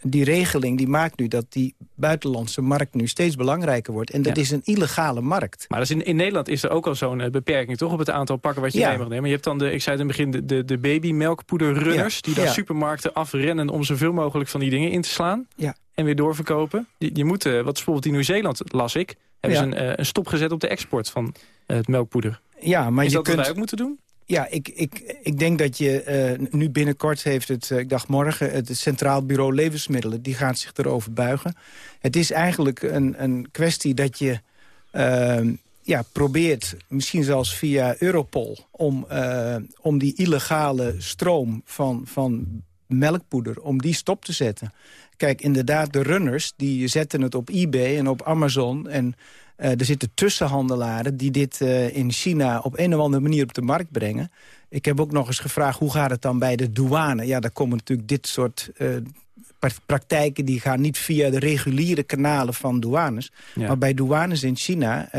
die regeling die maakt nu dat die buitenlandse markt nu steeds belangrijker wordt. En dat ja. is een illegale markt. Maar is in, in Nederland is er ook al zo'n beperking toch op het aantal pakken wat je ja. mee mag nemen. Je hebt dan, de, ik zei het in het begin, de, de, de babymelkpoederrunners... Die dan supermarkten afrennen om zoveel mogelijk van die dingen in te slaan. En weer doorverkopen. Je, je moet, wat is bijvoorbeeld in Nieuw-Zeeland, las ik... hebben ze een, uh, een stop gezet op de export van het melkpoeder. Ja, maar is je dat kunt... wat wij ook moeten doen? Ja, ik, ik, ik denk dat je uh, nu binnenkort heeft het, uh, ik dacht morgen... het Centraal Bureau Levensmiddelen, die gaat zich erover buigen. Het is eigenlijk een, een kwestie dat je uh, ja, probeert, misschien zelfs via Europol... om, om die illegale stroom van, van melkpoeder, om die stop te zetten. Kijk, inderdaad, de runners die zetten het op eBay en op Amazon... en uh, er zitten tussenhandelaren die dit uh, in China op een of andere manier op de markt brengen. Ik heb ook nog eens gevraagd, hoe gaat het dan bij de douane? Ja, daar komen natuurlijk dit soort praktijken die gaan niet via de reguliere kanalen van douanes. Ja. Maar bij douanes in China...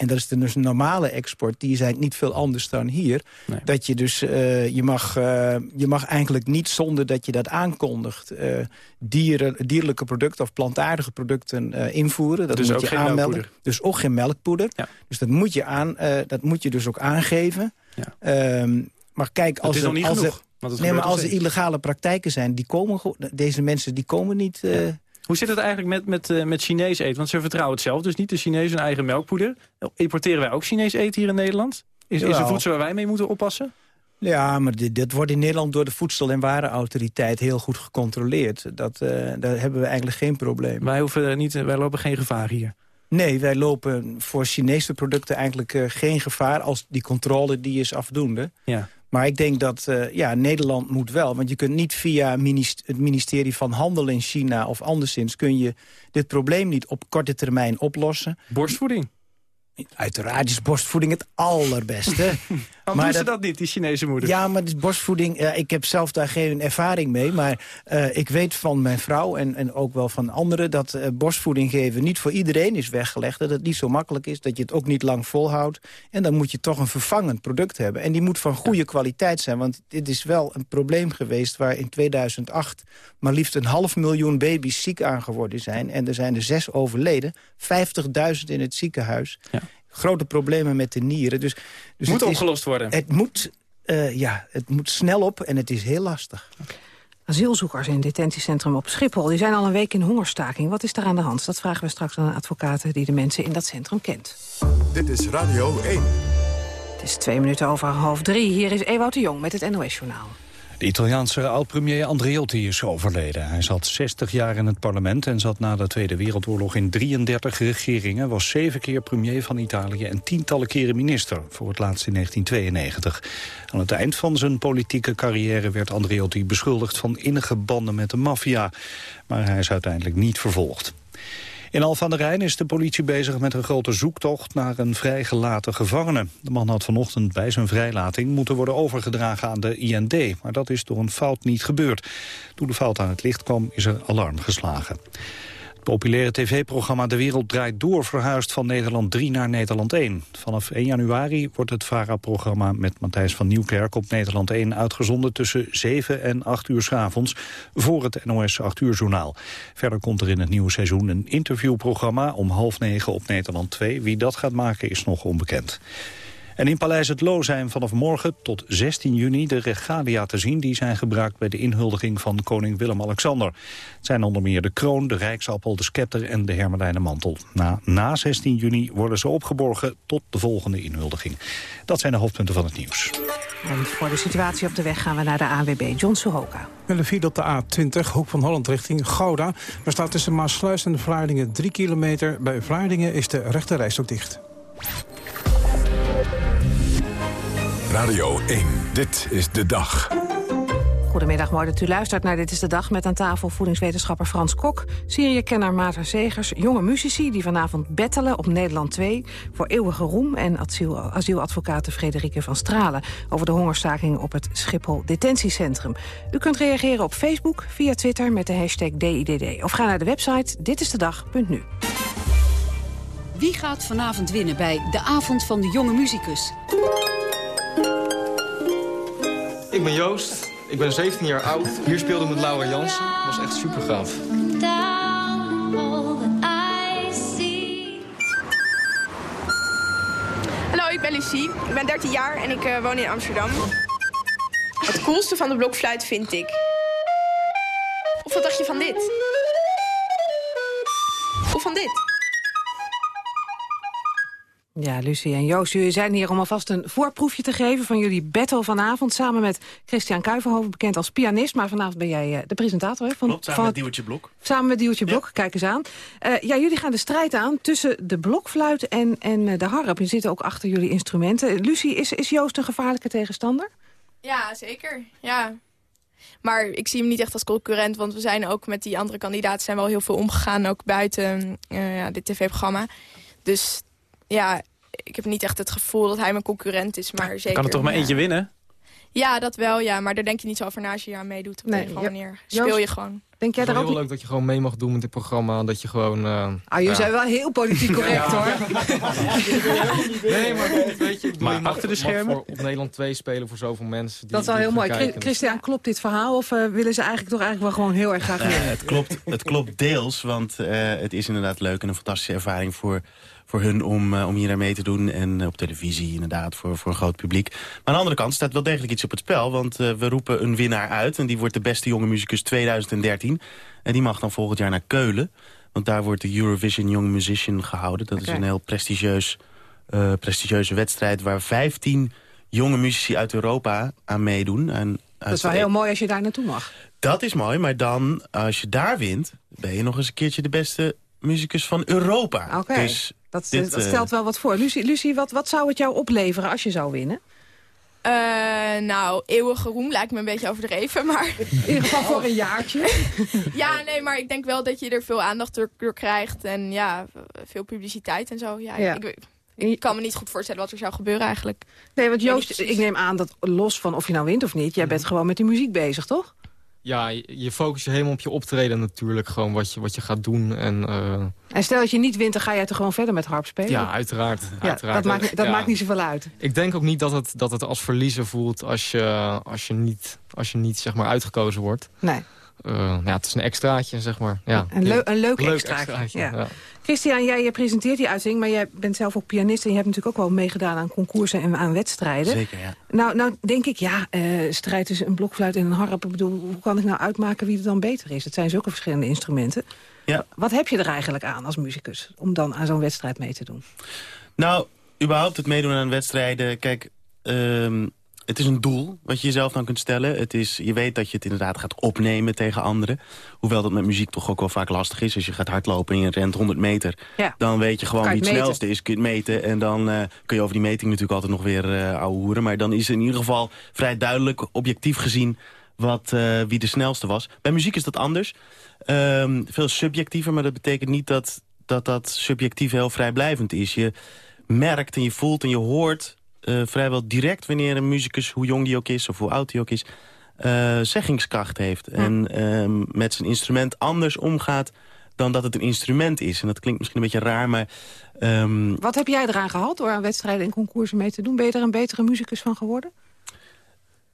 En dat is de dus normale export, die eigenlijk niet veel anders dan hier. Nee. Dat je dus, uh, je, mag, uh, je mag eigenlijk niet zonder dat je dat aankondigt... dieren, dierlijke producten of plantaardige producten invoeren. Dat dus moet ook je geen aanmelden. melkpoeder. Dus ook geen melkpoeder. Ja. Dus dat moet, je aan, dat moet je dus ook aangeven. Ja. Um, maar kijk, als het is er, nog niet als er, nee, maar als er illegale praktijken zijn, die komen, deze mensen die komen niet... eh, Hoe zit het eigenlijk met, met, eh, met Chinees eten? Want ze vertrouwen het zelf dus niet, de Chinezen hun eigen melkpoeder. Importeren wij ook Chinees eten hier in Nederland? Is, is er voedsel waar wij mee moeten oppassen? Ja, maar dit, dit wordt in Nederland door de Voedsel- en Warenautoriteit heel goed gecontroleerd. Dat, eh, daar hebben we eigenlijk geen probleem. Wij, hoeven niet, wij lopen geen gevaar hier. Nee, wij lopen voor Chinese producten eigenlijk eh, geen gevaar... als die controle die is afdoende. Ja. Maar ik denk dat eh, ja, Nederland moet wel. Want je kunt niet via het ministerie van Handel in China of anderszins... kun je dit probleem niet op korte termijn oplossen. Borstvoeding. Uiteraard is borstvoeding het allerbeste. (laughs) Waarom doen ze dat niet, die Chinese moeders? Ja, maar die borstvoeding, ja, ik heb zelf daar geen ervaring mee. Maar eh, ik weet van mijn vrouw en, en ook wel van anderen... dat eh, borstvoeding geven niet voor iedereen is weggelegd. Dat het niet zo makkelijk is, dat je het ook niet lang volhoudt. En dan moet je toch een vervangend product hebben. En die moet van goede kwaliteit zijn. Want dit is wel een probleem geweest waar in 2008... maar liefst een half miljoen baby's ziek aan geworden zijn. En er zijn er zes overleden. 50.000 in het ziekenhuis. Grote problemen met de nieren. Dus, dus Moet het is- opgelost worden. Het moet, eh, ja, het moet snel op en het is heel lastig. Asielzoekers in het detentiecentrum op Schiphol die zijn al een week in hongerstaking. Wat is daar aan de hand? Dat vragen we straks aan een advocaat die de mensen in dat centrum kent. Dit is Radio 1. Het is twee minuten over half drie. Hier is Ewout de Jong met het NOS-journaal. De Italiaanse oud-premier Andreotti is overleden. Hij zat 60 jaar in het parlement en zat na de Tweede Wereldoorlog in 33 regeringen. Was zeven keer premier van Italië en tientallen keren minister. Voor het laatst in 1992. Aan het eind van zijn politieke carrière werd Andreotti beschuldigd van innige banden met de maffia. Maar hij is uiteindelijk niet vervolgd. In Alphen aan de Rijn is de politie bezig met een grote zoektocht naar een vrijgelaten gevangene. De man had vanochtend bij zijn vrijlating moeten worden overgedragen aan de IND. Maar dat is door een fout niet gebeurd. Toen de fout aan het licht kwam is er alarm geslagen. Populaire tv-programma De Wereld Draait Door verhuist van Nederland 3 naar Nederland 1. Vanaf 1 januari wordt het VARA-programma met Matthijs van Nieuwkerk op Nederland 1 uitgezonden tussen 7 en 8 uur 's avonds voor het NOS 8 uur journaal. Verder komt er in het nieuwe seizoen een interviewprogramma om half negen op Nederland 2. Wie dat gaat maken is nog onbekend. En in Paleis het Loo zijn vanaf morgen tot 16 juni de regalia te zien... die zijn gebruikt bij de inhuldiging van koning Willem-Alexander. Het zijn onder meer de kroon, de rijksappel, de scepter en de hermelijnen mantel. Na, na 16 juni worden ze opgeborgen tot de volgende inhuldiging. Dat zijn de hoofdpunten van het nieuws. En voor de situatie op de weg gaan we naar de ANWB. John Suhoka. Wel een op de A20, Hoek van Holland richting Gouda. Daar staat tussen Maasluis en Vlaardingen 3 kilometer. Bij Vlaardingen is de rechte reis ook dicht. Radio 1, dit is de dag. Goedemiddag, mooi dat u luistert naar Dit is de Dag... met aan tafel voedingswetenschapper Frans Kok... Syrië-kenner Maarten Segers, jonge muzici die vanavond bettelen op Nederland 2... voor eeuwige roem en asiel, asieladvocate Frederike van Stralen... over de hongerstaking op het Schiphol Detentiecentrum. U kunt reageren op Facebook, via Twitter met de hashtag DIDD... of ga naar de website ditistedag.nu. Wie gaat vanavond winnen bij De Avond van de Jonge Muzikus? Ik ben Joost, ik ben 17 jaar oud. Hier speelde met Laura Jansen. Dat was echt super gaaf. Hallo, ik ben Lucie. Ik ben 13 jaar en ik eh, woon in Amsterdam. Het coolste van de blokfluit vind ik... Of wat dacht je van dit? Of van dit? Ja, Lucie en Joost, jullie zijn hier om alvast een voorproefje te geven... van jullie battle vanavond, samen met Christian Kuiverhoven... bekend als pianist, maar vanavond ben jij uh, de presentator. Hè, van, Klopt, samen van met Diewertje Blok. Samen met Diewertje Blok, ja. kijk eens aan. Uh, ja, jullie gaan de strijd aan tussen de blokfluit en, en uh, de harp. Je zit ook achter jullie instrumenten. Lucie, is, is Joost een gevaarlijke tegenstander? Ja, zeker. Ja, maar ik zie hem niet echt als concurrent, want we zijn ook met die andere kandidaten zijn wel heel veel omgegaan, ook buiten uh, ja, dit tv-programma. Dus ja, ik heb niet echt het gevoel dat hij mijn concurrent is, maar zeker... Kan er toch maar ja. eentje winnen? Ja, dat wel, ja. Maar daar denk je niet zo over na als je hier aan meedoet. Op nee, een of andere manier. Speel je gewoon. Denk jij het is heel leuk dat je gewoon mee mag doen met dit programma. Dat je gewoon... Uh, ah, jullie ja. zijn wel heel politiek correct, hoor. (laughs) nee, maar weet je... Maar achter de schermen? Voor, op Nederland 2 spelen voor zoveel mensen. Die, dat is wel heel mooi. Kijken. Christian, klopt dit verhaal? Of uh, willen ze eigenlijk toch eigenlijk wel gewoon heel erg graag uh, het, klopt, het klopt deels, want het is inderdaad leuk en een fantastische ervaring voor voor hun om, uh, om hier aan mee te doen. En uh, op televisie inderdaad, voor, voor een groot publiek. Maar aan de andere kant staat wel degelijk iets op het spel. Want uh, we roepen een winnaar uit. En die wordt de beste jonge muzikus 2013. En die mag dan volgend jaar naar Keulen. Want daar wordt de Eurovision Young Musician gehouden. Dat okay. is een heel prestigieus, prestigieuze wedstrijd... waar 15 jonge muzici uit Europa aan meedoen. En dat is wel heel mooi als je daar naartoe mag. Dat is mooi, maar dan, als je daar wint... ben je nog eens een keertje de beste muzikus van Europa. Oké. Okay. Dus dat, Dit, dat, stelt wel wat voor. Lucie, Lucie wat, wat zou het jou opleveren als je zou winnen? Uh, nou, eeuwige roem lijkt me een beetje overdreven, maar... (laughs) In ieder geval voor een jaartje. (laughs) ja, nee, maar ik denk wel dat je er veel aandacht door, door krijgt. En ja, veel publiciteit en zo. Ja, ja. Ik, ik kan me niet goed voorstellen wat er zou gebeuren eigenlijk. Nee, want Joost, ik neem aan dat los van of je nou wint of niet... jij bent gewoon met die muziek bezig, toch? Ja, je focust je helemaal op je optreden natuurlijk. Gewoon wat je, wat je gaat doen. En, uh... en stel dat je niet wint, dan ga jij toch gewoon verder met harp spelen? Ja, uiteraard. Ja, uiteraard. Dat, maakt, dat ja. maakt niet zoveel uit. Ik denk ook niet dat het, dat het als verliezen voelt als je, als je niet, als je niet zeg maar, uitgekozen wordt. Nee. Uh, ja, het is een extraatje, zeg maar. Ja. Een, een leuk, leuk extraatje. extraatje ja. ja. Christian, jij je presenteert die uitzending, maar jij bent zelf ook pianist... en je hebt natuurlijk ook wel meegedaan aan concoursen en aan wedstrijden. Zeker, ja. Nou, nou denk ik, ja, uh, strijd tussen een blokfluit en een harp... Ik bedoel, hoe kan ik nou uitmaken wie er dan beter is? Het zijn zulke verschillende instrumenten. Ja. Wat heb je er eigenlijk aan als muzikus om dan aan zo'n wedstrijd mee te doen? Nou, überhaupt het meedoen aan wedstrijden... Kijk, um, het is een doel wat je jezelf dan kunt stellen. Het is, je weet dat je het inderdaad gaat opnemen tegen anderen. Hoewel dat met muziek toch ook wel vaak lastig is. Als je gaat hardlopen en je rent 100 meter... Ja. dan weet je gewoon je wie het het snelste is. Kun je het meten en dan uh, kun je over die meting natuurlijk altijd nog weer uh, ouwe hoeren. Maar dan is in ieder geval vrij duidelijk, objectief gezien... Wat, uh, wie de snelste was. Bij muziek is dat anders. Um, veel subjectiever, maar dat betekent niet dat, dat dat subjectief heel vrijblijvend is. Je merkt en je voelt en je hoort uh, vrijwel direct wanneer een muzikus, hoe jong die ook is of hoe oud die ook is, uh, zeggingskracht heeft. Ja. En uh, met zijn instrument anders omgaat dan dat het een instrument is. En dat klinkt misschien een beetje raar, maar... Um... Wat heb jij eraan gehad door aan wedstrijden en concoursen mee te doen? Ben je er een betere muzikus van geworden?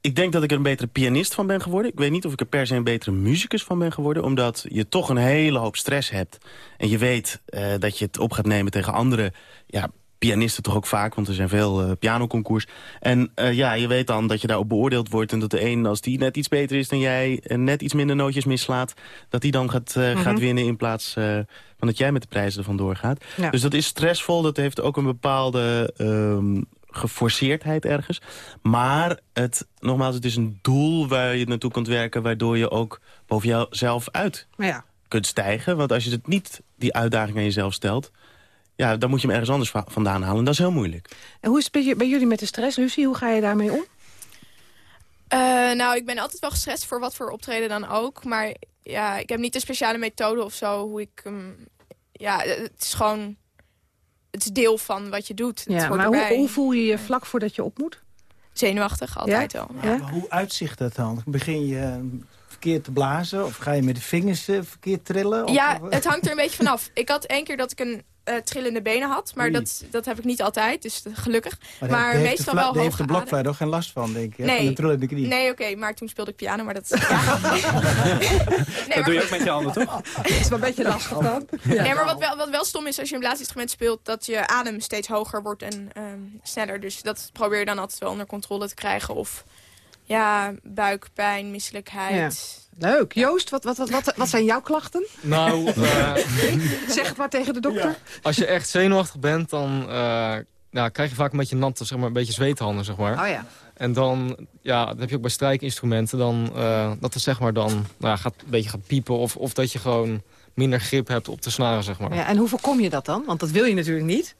Ik denk dat ik er een betere pianist van ben geworden. Ik weet niet of ik er per se een betere muzikus van ben geworden. Omdat je toch een hele hoop stress hebt. En je weet uh, dat je het op gaat nemen tegen andere... Ja, pianisten toch ook vaak, want er zijn veel uh, pianoconcours. En uh, ja, je weet dan dat je daarop beoordeeld wordt... en dat de een, als die net iets beter is dan jij... en net iets minder nootjes mislaat... dat die dan gaat, uh, mm -hmm. gaat winnen in plaats van dat jij met de prijzen ervan doorgaat. Ja. Dus dat is stressvol, dat heeft ook een bepaalde... Um, geforceerdheid ergens. Maar het, nogmaals, het is een doel waar je naartoe kunt werken... waardoor je ook boven jezelf uit ja. kunt stijgen. Want als je het niet die uitdaging aan jezelf stelt ja, dan moet je hem ergens anders vandaan halen. En dat is heel moeilijk. En hoe is het bij jullie met de stress, Lucie? Hoe ga je daarmee om? Uh, nou, ik ben altijd wel gestrest voor wat voor optreden dan ook. Maar ja, ik heb niet een speciale methode of zo. Hoe ik, um, ja, het is gewoon... Het is deel van wat je doet. Het ja, maar hoe, hoe, voel je je vlak voordat je op moet? Zenuwachtig, altijd ja? wel. Ja. Maar hoe uitzicht dat dan? Begin je verkeerd te blazen? Of ga je met de vingers uh, verkeerd trillen? Of, ja, het hangt er een beetje vanaf. (laughs) Ik had één keer dat ik een uh, trillende benen had. Maar dat, dat heb ik niet altijd, dus gelukkig. Maar, maar heeft, meestal wel Daar heeft de blokfluit ook geen last van, denk ik. Nee, van de trillende knie. Nee, oké, okay, maar toen speelde ik piano, maar dat... (laughs) Ja. nee, (laughs) dat doe je ook met je handen, toch? dat is wel een beetje lastig dan. Ja. Nee, maar wat wel, wat wel stom is als je een blaasinstrument speelt... dat je adem steeds hoger wordt en um, sneller. Dus dat probeer je dan altijd wel onder controle te krijgen. Of ja, buikpijn, misselijkheid. Leuk. Joost, wat, wat, wat, wat, wat zijn jouw klachten? Nou, (laughs) eh, Zeg het maar tegen de dokter. als je echt zenuwachtig bent, dan eh, ja, krijg je vaak een beetje natte, zeg maar, een beetje zweethanden, zeg maar. Oh ja. En dan, ja, dat heb je ook bij strijkinstrumenten, dan, eh, dat het zeg maar dan nou, ja, gaat, een beetje gaat piepen. Of, of dat je gewoon minder grip hebt op de snaren, zeg maar. ja. En hoe voorkom je dat dan? Want dat wil je natuurlijk niet.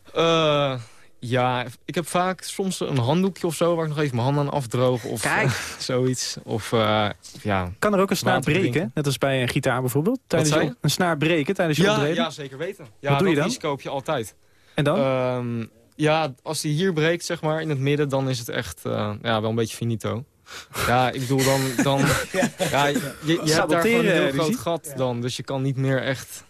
Eh, ja, ik heb vaak soms een handdoekje of zo... waar ik nog even mijn handen aan afdroog of Kijk. zoiets. Of, eh, ja, Kan er ook een snaar breken? drinken. Net als bij een gitaar bijvoorbeeld? Tijdens je-? Een snaar breken tijdens je Ja, optreden? ja, zeker weten. Ja, Wat doe je dan? risico heb je altijd. En dan? Ehm, ja, als die hier breekt, zeg maar, in het midden... dan is het echt eh, ja, wel een beetje finito. Ja, ik bedoel, dan... dan (laughs) ja, je, je hebt daar gewoon een heel groot gat dan. Dus je kan niet meer echt...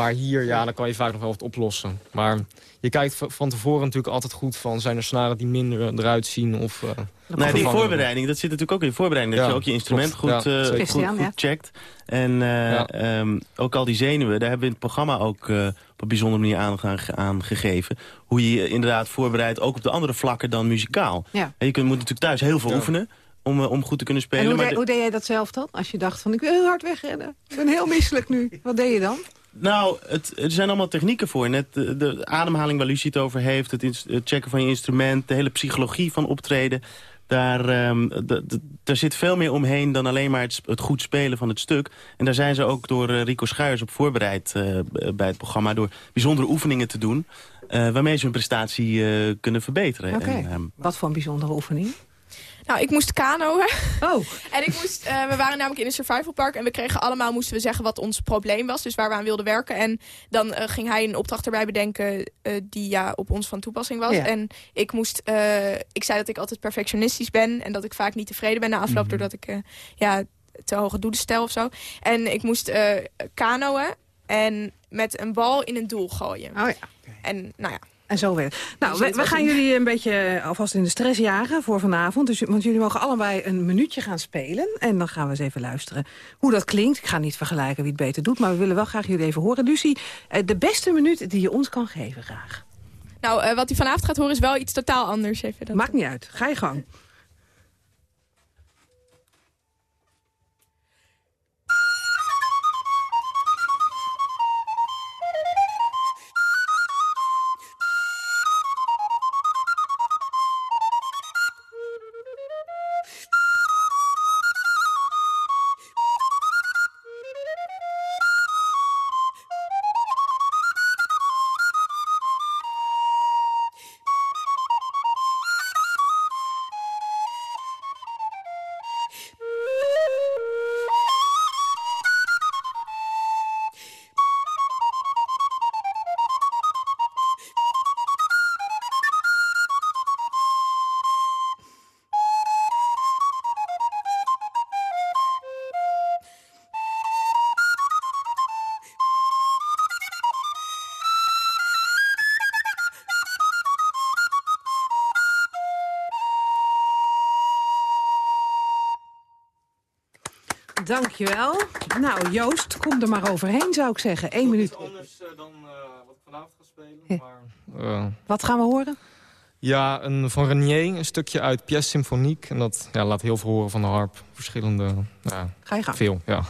Maar hier, ja, dan kan je vaak nog wel wat oplossen. Maar je kijkt van tevoren natuurlijk altijd goed van... zijn er snaren die minder eruit zien of... eh, Nou, die voorbereiding, dat zit natuurlijk ook in de voorbereiding. Dat Ja, je ook je instrument klopt. goed, Ja, eh, goed, checkt. En eh, ehm, ook al die zenuwen, daar hebben we in het programma ook eh, op een bijzondere manier aan, aan, gegeven. Hoe je je inderdaad voorbereidt, ook op de andere vlakken dan muzikaal. Ja. En je kunt, moet natuurlijk thuis heel veel oefenen om, eh, om goed te kunnen spelen. En hoe, maar de- hoe deed jij dat zelf dan? Als je dacht van, ik wil heel hard wegrennen. Ik ben heel misselijk nu. Wat deed je dan? Nou, het, er zijn allemaal technieken voor. Net de, de ademhaling waar Lucie het over heeft. Het, ins- het checken van je instrument. De hele psychologie van optreden. Daar, ehm, daar zit veel meer omheen dan alleen maar het, goed spelen van het stuk. En daar zijn ze ook door eh, Rico Schuijers op voorbereid eh, bij het programma. Door bijzondere oefeningen te doen. eh, waarmee ze hun prestatie kunnen verbeteren. Oké. En, ehm, Wat voor een bijzondere oefening? Nou, ik moest kanoën. Oh. (laughs) En ik moest, eh, we waren namelijk in een survival park en we kregen allemaal, moesten we zeggen wat ons probleem was. Dus waar we aan wilden werken. En dan eh, ging hij een opdracht erbij bedenken eh, die ja, op ons van toepassing was. Ja. En ik moest, ik zei dat ik altijd perfectionistisch ben en dat ik vaak niet tevreden ben na afloop Mhm. doordat ik ja, te hoge doelen stel of zo. En ik moest kanoën en met een bal in een doel gooien. Oh ja. En nou ja. En zo weer. Nou, we, gaan jullie een beetje eh, alvast in de stress jagen voor vanavond. Dus, want jullie mogen allebei een minuutje gaan spelen. En dan gaan we eens even luisteren hoe dat klinkt. Ik ga niet vergelijken wie het beter doet, maar we willen wel graag jullie even horen. Lucie, eh, de beste minuut die je ons kan geven, graag. Nou, eh, wat hij vanavond gaat horen is wel iets totaal anders. Even dat Maakt niet uit. Ga je gang. Dankjewel. Nou, Joost, kom er maar overheen, zou ik zeggen. Eén minuut. anders dan wat ik vanavond ga spelen. Ja. Maar, eh, Wat gaan we horen? ja, een, van Renier, een stukje uit Pièce Symphonique. En dat ja, laat heel veel horen van de harp. Verschillende, ja, Ga je gang. veel, ja.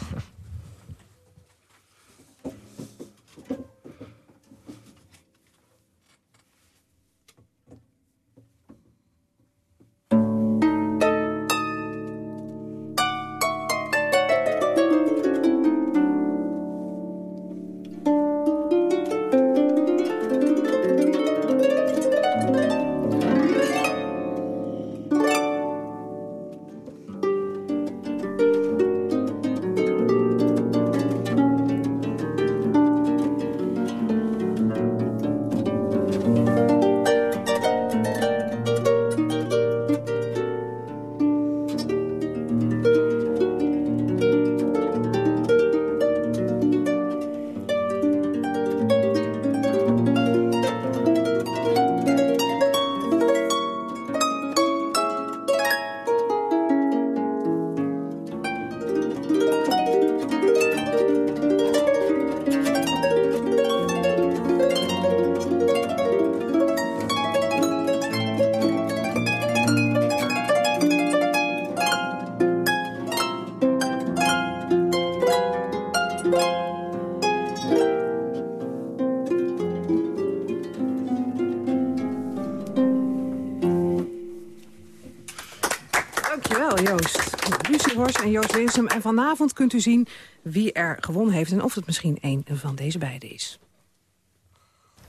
Vanavond kunt u zien wie er gewonnen heeft... en of het misschien een van deze beiden is.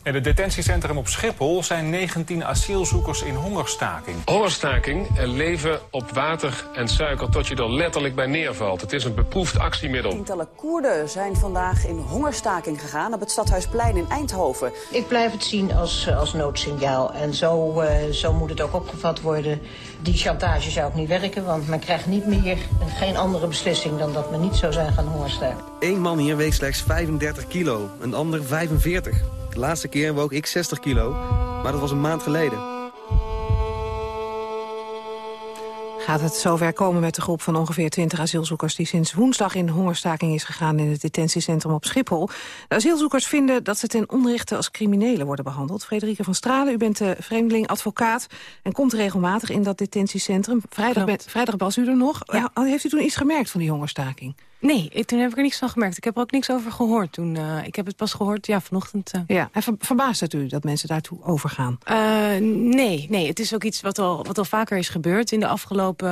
In het detentiecentrum op Schiphol zijn 19 asielzoekers in hongerstaking. Hongerstaking en leven op water en suiker tot je er letterlijk bij neervalt. Het is een beproefd actiemiddel. Tientallen Koerden zijn vandaag in hongerstaking gegaan op het Stadhuisplein in Eindhoven. Ik blijf het zien als, eh, als noodsignaal. En zo, uh, zo moet het ook opgevat worden. Die chantage zou ook niet werken, want men krijgt niet meer geen andere beslissing dan dat men niet zou zijn gaan hongerstaken. Eén man hier weegt slechts 35 kilo, een ander 45. De laatste keer woog ik 60 kilo, maar dat was een maand geleden. Gaat het zover komen met de groep van ongeveer 20 asielzoekers... die sinds woensdag in hongerstaking is gegaan in het detentiecentrum op Schiphol? De asielzoekers vinden dat ze ten onrechte als criminelen worden behandeld. Frederike van Stralen, u bent de vreemdeling-advocaat... en komt regelmatig in dat detentiecentrum. Vrijdag, vrijdag was u er nog. Ja. heeft u toen iets gemerkt van die hongerstaking? Nee, ik, toen heb ik er niks van gemerkt. Ik heb er ook niks over gehoord toen. Uh, ik heb het pas gehoord ja, vanochtend. Uh. Ja, en ver, verbaast het u dat mensen daartoe overgaan? Uh, nee, nee, het is ook iets wat al, wat al vaker is gebeurd in de afgelopen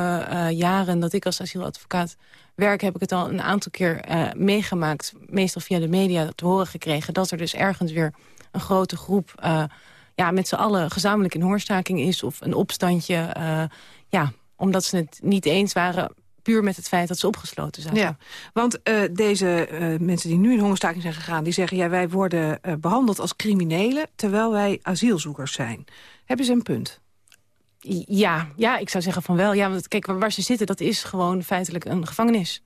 jaren. Dat ik als asieladvocaat werk, heb ik het al een aantal keer meegemaakt. Meestal via de media te horen gekregen. Dat er dus ergens weer een grote groep ja, met z'n allen gezamenlijk in hongerstaking is. Of een opstandje. ja, omdat ze het niet eens waren puur met het feit dat ze opgesloten zijn. Ja, want uh, deze uh, mensen die nu in hongerstaking zijn gegaan... die zeggen, ja, wij worden uh, behandeld als criminelen... terwijl wij asielzoekers zijn. Hebben ze een punt? Ja, ja, ik zou zeggen van wel. Ja, want kijk, waar ze zitten, dat is gewoon feitelijk een gevangenis.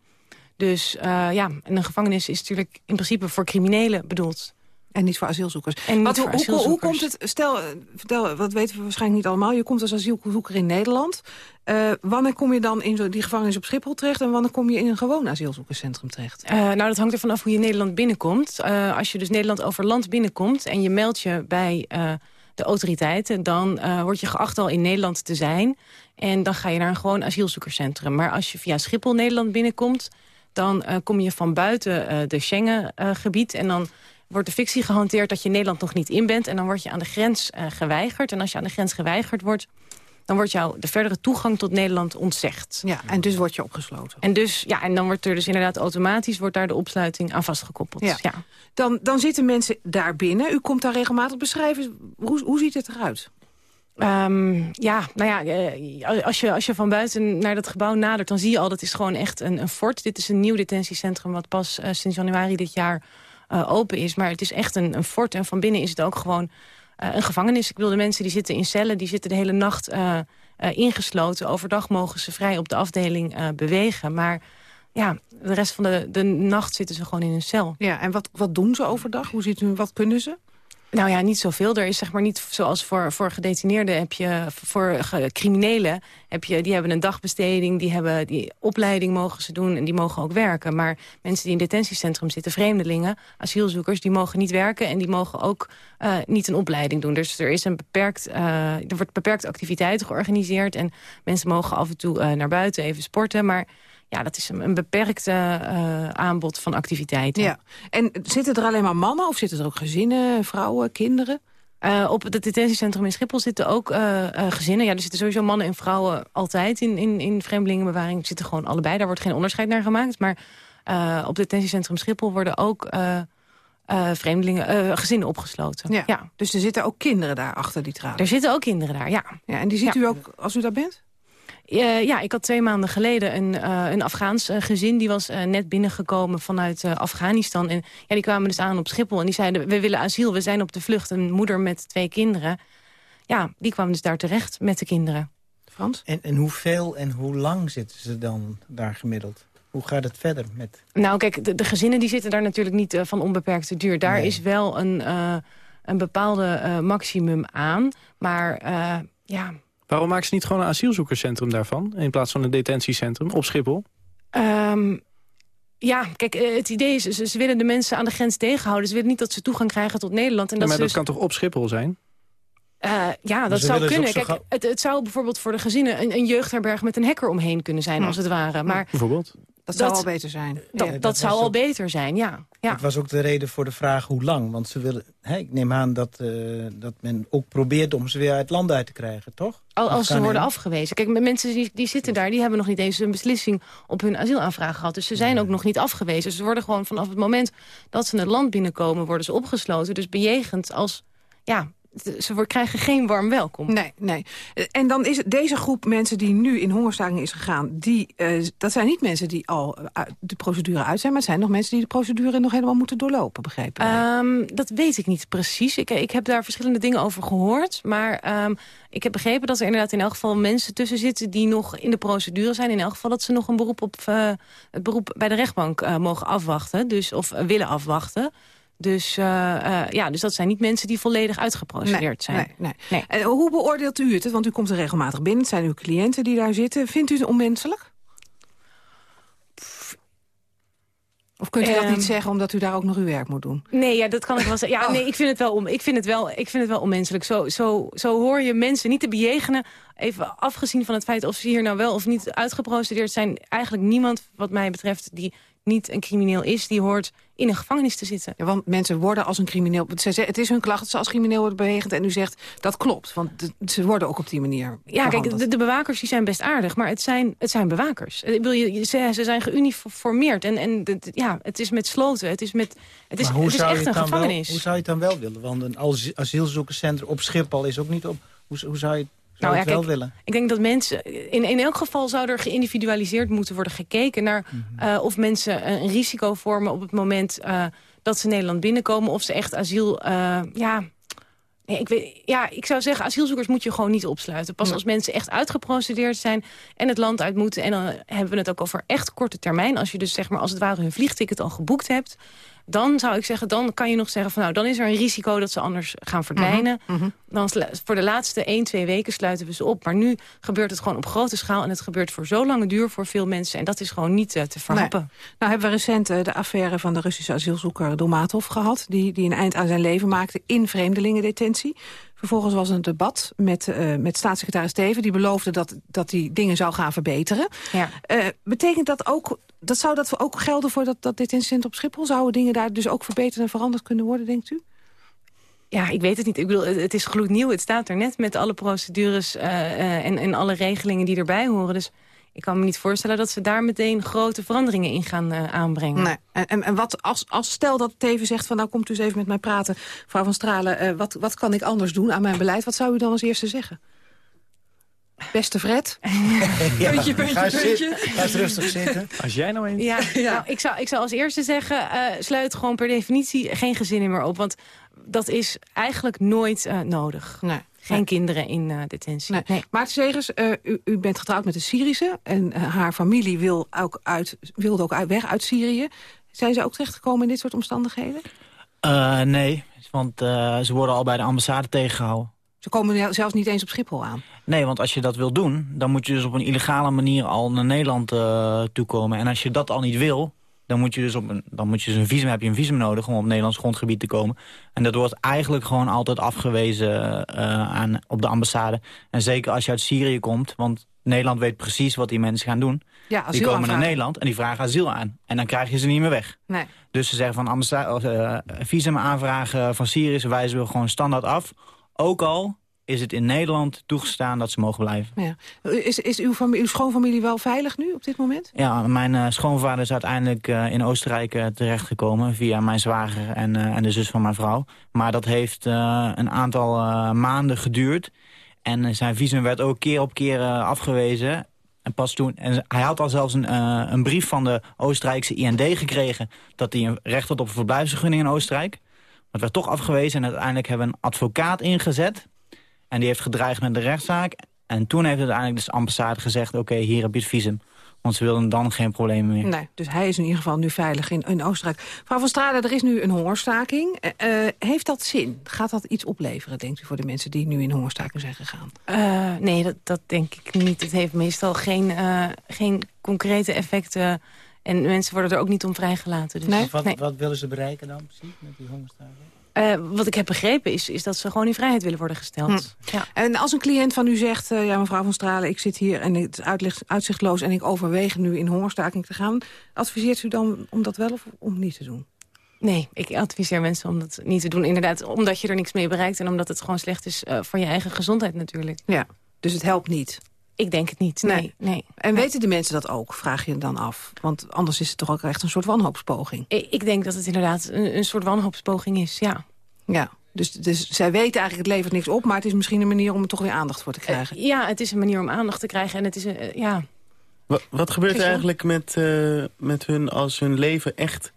Dus ja, en een gevangenis is natuurlijk in principe voor criminelen bedoeld. En niet voor asielzoekers. En Wat, voor hoe, asielzoekers. hoe, komt het, stel, vertel, wat weten we waarschijnlijk niet allemaal. Je komt als asielzoeker in Nederland. Uh, wanneer kom je dan in zo, die gevangenis op Schiphol terecht... en wanneer kom je in een gewoon asielzoekerscentrum terecht? Uh, nou, dat hangt ervan af hoe je Nederland binnenkomt. Uh, als je dus Nederland over land binnenkomt... en je meldt je bij de autoriteiten... dan word je geacht al in Nederland te zijn. En dan ga je naar een gewoon asielzoekerscentrum. Maar als je via Schiphol Nederland binnenkomt... dan kom je van buiten de Schengen-gebied... en dan wordt de fictie gehanteerd dat je Nederland nog niet in bent... en dan word je aan de grens uh, geweigerd. En als je aan de grens geweigerd wordt... dan wordt jou de verdere toegang tot Nederland ontzegd. Ja, en dus word je opgesloten. En, dus, ja, en dan wordt er dus inderdaad automatisch wordt daar de opsluiting aan vastgekoppeld. Ja. ja. Dan, dan zitten mensen daar binnen. U komt daar regelmatig beschrijven. Hoe, hoe ziet het eruit? Um, ja, nou ja, als je, als je van buiten naar dat gebouw nadert... dan zie je al, dat is gewoon echt een, een fort. Dit is een nieuw detentiecentrum wat pas uh, sinds januari dit jaar uh, open is. Maar het is echt een, een fort en van binnen is het ook gewoon uh, een gevangenis. Ik bedoel, de mensen die zitten in cellen, die zitten de hele nacht uh, ingesloten. Overdag mogen ze vrij op de afdeling bewegen. Maar ja, de rest van de, de nacht zitten ze gewoon in een cel. Ja, en wat, wat doen ze overdag? Hoe ziet u, wat kunnen ze? Nou ja, niet zoveel. Er is zeg maar niet zoals voor, voor gedetineerden heb je, voor criminelen heb je, die hebben een dagbesteding, die hebben die opleiding mogen ze doen en die mogen ook werken. Maar mensen die in detentiecentrum zitten, vreemdelingen, asielzoekers, die mogen niet werken en die mogen ook uh, niet een opleiding doen. Dus er is een beperkt, uh, er wordt beperkte activiteiten georganiseerd en mensen mogen af en toe uh, naar buiten even sporten, maar ja, dat is een, een beperkt uh, aanbod van activiteiten. Ja. En zitten er alleen maar mannen of zitten er ook gezinnen, vrouwen, kinderen? Uh, op het detentiecentrum in Schiphol zitten ook uh, gezinnen. Ja, er zitten sowieso mannen en vrouwen altijd in, in, in vreemdelingenbewaring. Er zitten gewoon allebei, daar wordt geen onderscheid naar gemaakt. Maar op het detentiecentrum Schiphol worden ook vreemdelingen, gezinnen opgesloten. Ja. ja. Dus er zitten ook kinderen daar achter die tralies? Er zitten ook kinderen daar, ja. ja en die ziet ja. u ook als u daar bent? Uh, ja, ik had twee maanden geleden een, uh, een Afghaans uh, gezin. Die was net binnengekomen vanuit Afghanistan. En ja, die kwamen dus aan op Schiphol. En die zeiden, we willen asiel, we zijn op de vlucht. Een moeder met twee kinderen. Ja, die kwamen dus daar terecht met de kinderen. Frans? En, en hoeveel en hoe lang zitten ze dan daar gemiddeld? Hoe gaat het verder met... Nou, kijk, de, de gezinnen die zitten daar natuurlijk niet van onbeperkte duur. Daar nee. is wel een, een bepaalde maximum aan. Maar ja... Waarom maken ze niet gewoon een asielzoekerscentrum daarvan... in plaats van een detentiecentrum op Schiphol? Um, ja, kijk, het idee is, ze, ze, willen de mensen aan de grens tegenhouden. Ze willen niet dat ze toegang krijgen tot Nederland. En ja, dat maar dat dus... kan toch op Schiphol zijn? Uh, ja, dat zou kunnen. Kijk, het, het, zou bijvoorbeeld voor de gezinnen een, een jeugdherberg met een hekker omheen kunnen zijn, als het ware. Maar, bijvoorbeeld? Dat zou Dat- al beter zijn. Dat, Ja. dat, dat zou al ook- beter zijn, ja. ja. Dat was ook de reden voor de vraag hoe lang. Want ze willen, hè, ik neem aan dat, eh, dat men ook probeert om ze weer uit het land uit te krijgen, toch? Al- Als ze worden afgewezen. Kijk, mensen die, die zitten daar, die hebben nog niet eens een beslissing op hun asielaanvraag gehad. Dus ze zijn ook nog niet afgewezen. Ze worden gewoon vanaf het moment dat ze het land binnenkomen, worden ze opgesloten. Dus bejegend als, ja, ze krijgen geen warm welkom. Nee, nee. En dan is deze groep mensen die nu in hongerstaking is gegaan... Die, eh, dat zijn niet mensen die al eh, de procedure uit zijn... maar het zijn nog mensen die de procedure nog helemaal moeten doorlopen, begrepen? Ehm, dat weet ik niet precies. Ik, ik heb daar verschillende dingen over gehoord. Maar ehm, ik heb begrepen dat er inderdaad in elk geval mensen tussen zitten... die nog in de procedure zijn. In elk geval dat ze nog een beroep op eh, het beroep bij de rechtbank mogen afwachten. Dus, of willen afwachten. Dus, eh, eh, ja, dus dat zijn niet mensen die volledig uitgeprocedeerd zijn. Nee, nee. En hoe beoordeelt u het? Want u komt er regelmatig binnen. Het zijn uw cliënten die daar zitten. Vindt u het onmenselijk? Of kunt u dat Ehm. niet zeggen omdat u daar ook nog uw werk moet doen? Nee, ja, dat kan ik wel zeggen. Ja, nee, ik vind het wel, om, ik vind het wel, ik vind het wel onmenselijk. Zo, zo, zo hoor je mensen niet te bejegenen. Even afgezien van het feit of ze hier nou wel of niet uitgeprocedeerd zijn. Eigenlijk niemand, wat mij betreft, die niet een crimineel is... die hoort in een gevangenis te zitten. Ja, want mensen worden als een crimineel... Het is hun klacht dat ze als crimineel worden bejegend. En u zegt, dat klopt. Want ze worden ook op die manier Ja, kijk, de, de bewakers die zijn best aardig, maar het zijn, het zijn bewakers. Ik wil je, ze, ze zijn geuniformeerd en, en de- ja, het is met sloten. Het is, met, het is, het is zou je echt een dan wel- gevangenis. hoe zou je het dan wel willen? Want een asi- asielzoekerscentrum op Schiphol is ook niet op... Hoe, hoe zou je, Nou ja, kijk, willen? Ik denk dat mensen... In, in elk geval zou er geïndividualiseerd moeten worden gekeken... naar Mhm. eh, of mensen een risico vormen op het moment eh, dat ze Nederland binnenkomen. Of ze echt asiel... eh, ja, nee, ik weet, ja, ik zou zeggen, asielzoekers moet je gewoon niet opsluiten. Pas als mensen echt uitgeprocedeerd zijn en het land uit moeten... en dan hebben we het ook over echt korte termijn. Als je dus zeg maar als het ware hun vliegticket al geboekt hebt... dan zou ik zeggen, dan kan je nog zeggen van... nou, dan is er een risico dat ze anders gaan verdwijnen. Mhm, Dan slu- voor de laatste 1, 2 weken sluiten we ze op. Maar nu gebeurt het gewoon op grote schaal... en het gebeurt voor zo lange duur voor veel mensen. En dat is gewoon niet eh, te verhappen. Nee. Nou hebben we recent eh, de affaire van de Russische asielzoeker Dolmatov gehad... Die, die een eind aan zijn leven maakte in vreemdelingendetentie. Vervolgens was er een debat met, eh, met staatssecretaris Steven... die beloofde dat, dat die dingen zou gaan verbeteren. Ja. Eh, betekent dat ook... Dat zou dat ook gelden voor dat, dat detentiecentrum op Schiphol? Zouden dingen daar dus ook verbeterd en veranderd kunnen worden, denkt u? Ja, ik weet het niet. Ik bedoel, het is gloednieuw. Het staat er net met alle procedures eh, en, en alle regelingen die erbij horen. Dus ik kan me niet voorstellen dat ze daar meteen grote veranderingen in gaan eh, aanbrengen. Nee. En, en, en wat als, als stel dat Teven zegt van nou komt u eens even met mij praten, mevrouw van Stralen, eh, wat, wat kan ik anders doen aan mijn beleid? Wat zou u dan als eerste zeggen? Beste Fred? (laughs) puntje, puntje, ga, puntje. ga rustig zitten. Als jij nou eens... (laughs) Ja, Nou, ik, zou, ik zou als eerste zeggen, eh, sluit gewoon per definitie geen gezinnen meer op. Want dat is eigenlijk nooit eh, nodig. Nee. Geen Nee. kinderen in eh, detentie. Nee. Maarten Segers, eh, u, u bent getrouwd met een Syrische... en eh, haar familie wil ook uit, wilde ook uit, weg uit Syrië. Zijn ze ook terechtgekomen in dit soort omstandigheden? Eh, nee, want eh, ze worden al bij de ambassade tegengehouden. Ze komen zelfs niet eens op Schiphol aan. Nee, want als je dat wil doen, dan moet je dus op een illegale manier al naar Nederland eh toekomen. En als je dat al niet wil, dan moet je dus op een, dan moet je dus een visum, heb je een visum nodig om op Nederlands grondgebied te komen. En dat wordt eigenlijk gewoon altijd afgewezen eh, aan, op de ambassade. En zeker als je uit Syrië komt, want Nederland weet precies wat die mensen gaan doen. Ja, die komen naar. Nederland en die vragen asiel aan. En dan krijg je ze niet meer weg. Nee. Dus ze zeggen van ambassade, eh, visum aanvragen van Syrië wijzen we gewoon standaard af. Ook al is het in Nederland toegestaan dat ze mogen blijven. Ja. Is, is uw, uw schoonfamilie wel veilig nu op dit moment? Ja, mijn eh, schoonvader is uiteindelijk eh, in Oostenrijk eh, terechtgekomen... via mijn zwager en, en de zus van mijn vrouw. Maar dat heeft een aantal maanden geduurd. En zijn visum werd ook keer op keer afgewezen. En pas toen, en hij had al zelfs een, een brief van de Oostenrijkse IND gekregen... dat hij een recht had op een verblijfsvergunning in Oostenrijk. Maar het werd toch afgewezen en uiteindelijk hebben we een advocaat ingezet... En die heeft gedreigd met de rechtszaak. En toen heeft uiteindelijk dus de ambassade gezegd... oké, hier heb je het visum. Want ze wilden dan geen problemen meer. Nee, dus hij is in ieder geval nu veilig in, in Oostenrijk. Mevrouw van Stralen, er is nu een hongerstaking. Eh, eh, heeft dat zin? Gaat dat iets opleveren, denkt u, voor de mensen die nu in hongerstaking zijn gegaan? Eh, nee, dat, dat denk ik niet. Het heeft meestal geen, eh, geen concrete effecten. En mensen worden er ook niet om vrijgelaten. Dus, Wat, wat willen ze bereiken dan precies met die hongerstaking? Eh, wat ik heb begrepen is, is dat ze gewoon in vrijheid willen worden gesteld. Hm. Ja. En als een cliënt van u zegt, uh, ja mevrouw Van Stralen... ik zit hier en het is uitzichtloos en ik overweeg nu in hongerstaking te gaan... adviseert u dan om dat wel of om niet te doen? Nee, ik adviseer mensen om dat niet te doen. Inderdaad, omdat je er niks mee bereikt... en omdat het gewoon slecht is uh, voor je eigen gezondheid natuurlijk. Ja, dus het helpt niet? Ik denk het niet, nee. nee, En nee. weten de mensen dat ook, vraag je dan af? Want anders is het toch ook echt een soort wanhoopspoging? Ik, ik denk dat het inderdaad een, een soort wanhoopspoging is, ja. Ja, dus, dus zij weten eigenlijk het levert niks op... maar het is misschien een manier om er toch weer aandacht voor te krijgen. Uh, ja, het is een manier om aandacht te krijgen en het is, uh, ja... Wat, wat gebeurt er eigenlijk met, uh, met hun als hun leven echt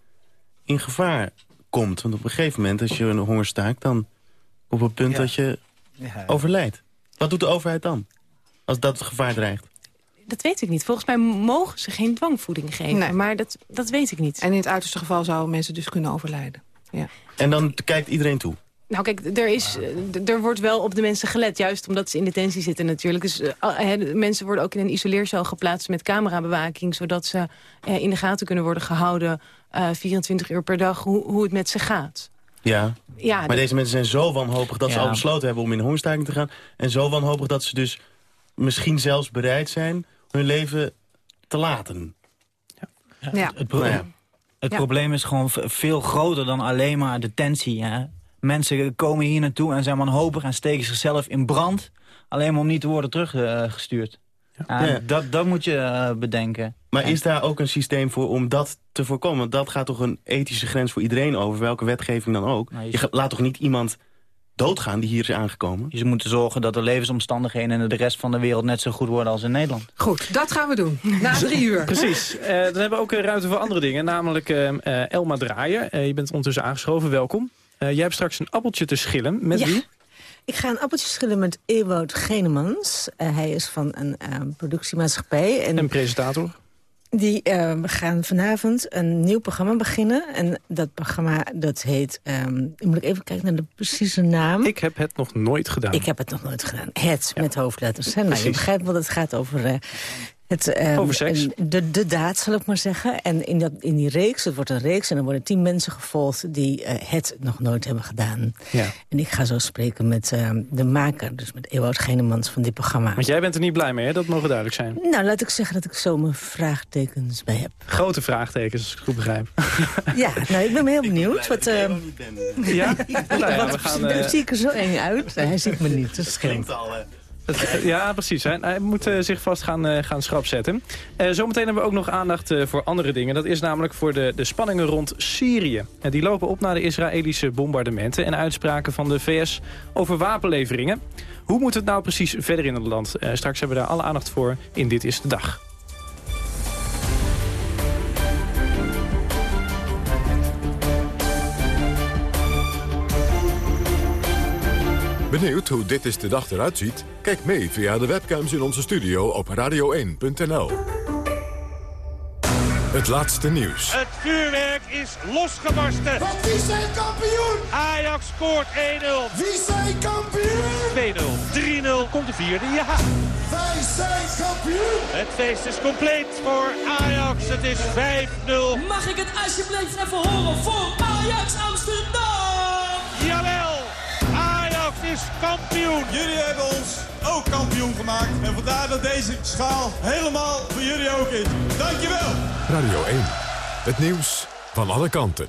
in gevaar komt? Want op een gegeven moment, als je een honger staakt... dan op het punt ja. dat je ja. overlijdt. Wat doet de overheid dan? Als dat het gevaar dreigt? Dat weet ik niet. Volgens mij mogen ze geen dwangvoeding geven. Nee. Maar dat, dat weet ik niet. En in het uiterste geval zouden mensen dus kunnen overlijden. Ja. En dan kijkt iedereen toe? Nou kijk, er, is, er wordt wel op de mensen gelet. Juist omdat ze in detentie zitten natuurlijk. Dus uh, mensen worden ook in een isoleercel geplaatst met camerabewaking. Zodat ze uh, in de gaten kunnen worden gehouden. Uh, 24 uur per dag hoe, hoe het met ze gaat. Ja, ja maar deze mensen zijn zo wanhopig dat ja. ze al besloten hebben om in hongerstaking te gaan. En zo wanhopig dat ze dus misschien zelfs bereid zijn hun leven te laten. Ja. ja. Het, pro nou ja. het probleem is gewoon veel groter dan alleen maar detentie. Hè? Mensen komen hier naartoe en zijn wanhopig en steken zichzelf in brand... alleen maar om niet te worden teruggestuurd. Ja. Dat, dat moet je uh, bedenken. Maar is daar ook een systeem voor om dat te voorkomen? Want dat gaat toch een ethische grens voor iedereen over, welke wetgeving dan ook. Nou, je, je laat toch niet iemand doodgaan die hier is aangekomen? Je moet zorgen dat de levensomstandigheden in de rest van de wereld net zo goed worden als in Nederland. Goed, dat gaan we doen. Na (laughs) drie uur. Precies. Uh, dan hebben we ook ruimte voor andere dingen. Namelijk uh, uh, Elma Draaier. je bent ondertussen aangeschoven. Welkom. jij hebt straks een appeltje te schillen. Met ja. wie? Ik ga een appeltje schillen met Ewout Genemans. hij is van een productiemaatschappij. En een presentator. Die uh, gaan vanavond een nieuw programma beginnen. En dat programma dat heet... Um, moet ik even kijken naar de precieze naam. Ik heb het nog nooit gedaan. Ik heb het nog nooit gedaan. Het, ja. met hoofdletters. Hè? Nou, je begrijpt wel dat het gaat over... Uh, het, um, over seks. De, de daad, zal ik maar zeggen. En in, dat, in die reeks, het wordt een reeks... en er worden tien mensen gevolgd die uh, het nog nooit hebben gedaan. Ja. En ik ga zo spreken met uh, de maker, dus met Ewout Genemans van dit programma. Want jij bent er niet blij mee, hè? Dat mogen duidelijk zijn. Nou, laat ik zeggen dat ik zo mijn vraagtekens bij heb. Grote vraagtekens, als ik het goed begrijp. (laughs) ja, nou, ik ben heel benieuwd. Wat, uh, ja? (laughs) nou ja, we gaan, uh... zie ik er zo eng uit. Hij ziet me niet, dat scheelt. al, ja, precies. Hij, hij moet uh, zich vast gaan, uh, gaan schrap zetten. Uh, zometeen hebben we ook nog aandacht voor andere dingen. Dat is namelijk voor de, de spanningen rond Syrië. En die lopen op na de Israëlische bombardementen... en uitspraken van de VS over wapenleveringen. Hoe moet het nou precies verder in het land? straks hebben we daar alle aandacht voor in Dit is de Dag. Benieuwd hoe dit is de dag eruit ziet? Kijk mee via de webcams in onze studio op radio1.nl. Het laatste nieuws. Het vuurwerk is losgebarsten. Want wie zijn kampioen? Ajax scoort 1-0. Wie zijn kampioen? 2-0, 3-0, komt de vierde, ja. Wij zijn kampioen. Het feest is compleet voor Ajax. Het is 5-0. Mag ik het alsjeblieft even horen voor Ajax Amsterdam? Is kampioen. Jullie hebben ons ook kampioen gemaakt. En vandaar dat deze schaal helemaal voor jullie ook is. Dankjewel. Radio 1. Het nieuws van alle kanten.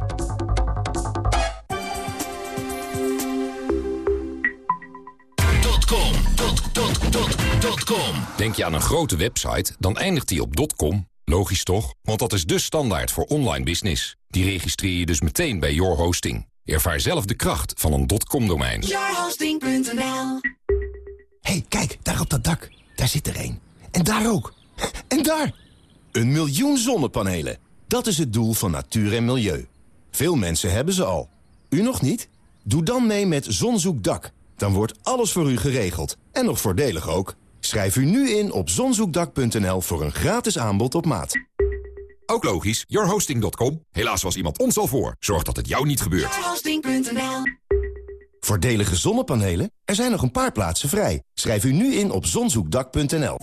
Denk je aan een grote website, dan eindigt die op .com. Logisch toch? Want dat is de standaard voor online business. Die registreer je dus meteen bij Your Hosting. Ervaar zelf de kracht van een .com-domein. Yourhosting.nl hey, kijk, daar op dat dak. Daar zit er een. En daar ook. En daar! Een miljoen zonnepanelen. Dat is het doel van natuur en milieu. Veel mensen hebben ze al. U nog niet? Doe dan mee met Zonzoekdak. Dan wordt alles voor u geregeld. En nog voordelig ook. Schrijf u nu in op zonzoekdak.nl voor een gratis aanbod op maat. Ook logisch, yourhosting.com. Helaas was iemand ons al voor. Zorg dat het jou niet gebeurt. Yourhosting.nl Voordelige zonnepanelen? Er zijn nog een paar plaatsen vrij. Schrijf u nu in op zonzoekdak.nl.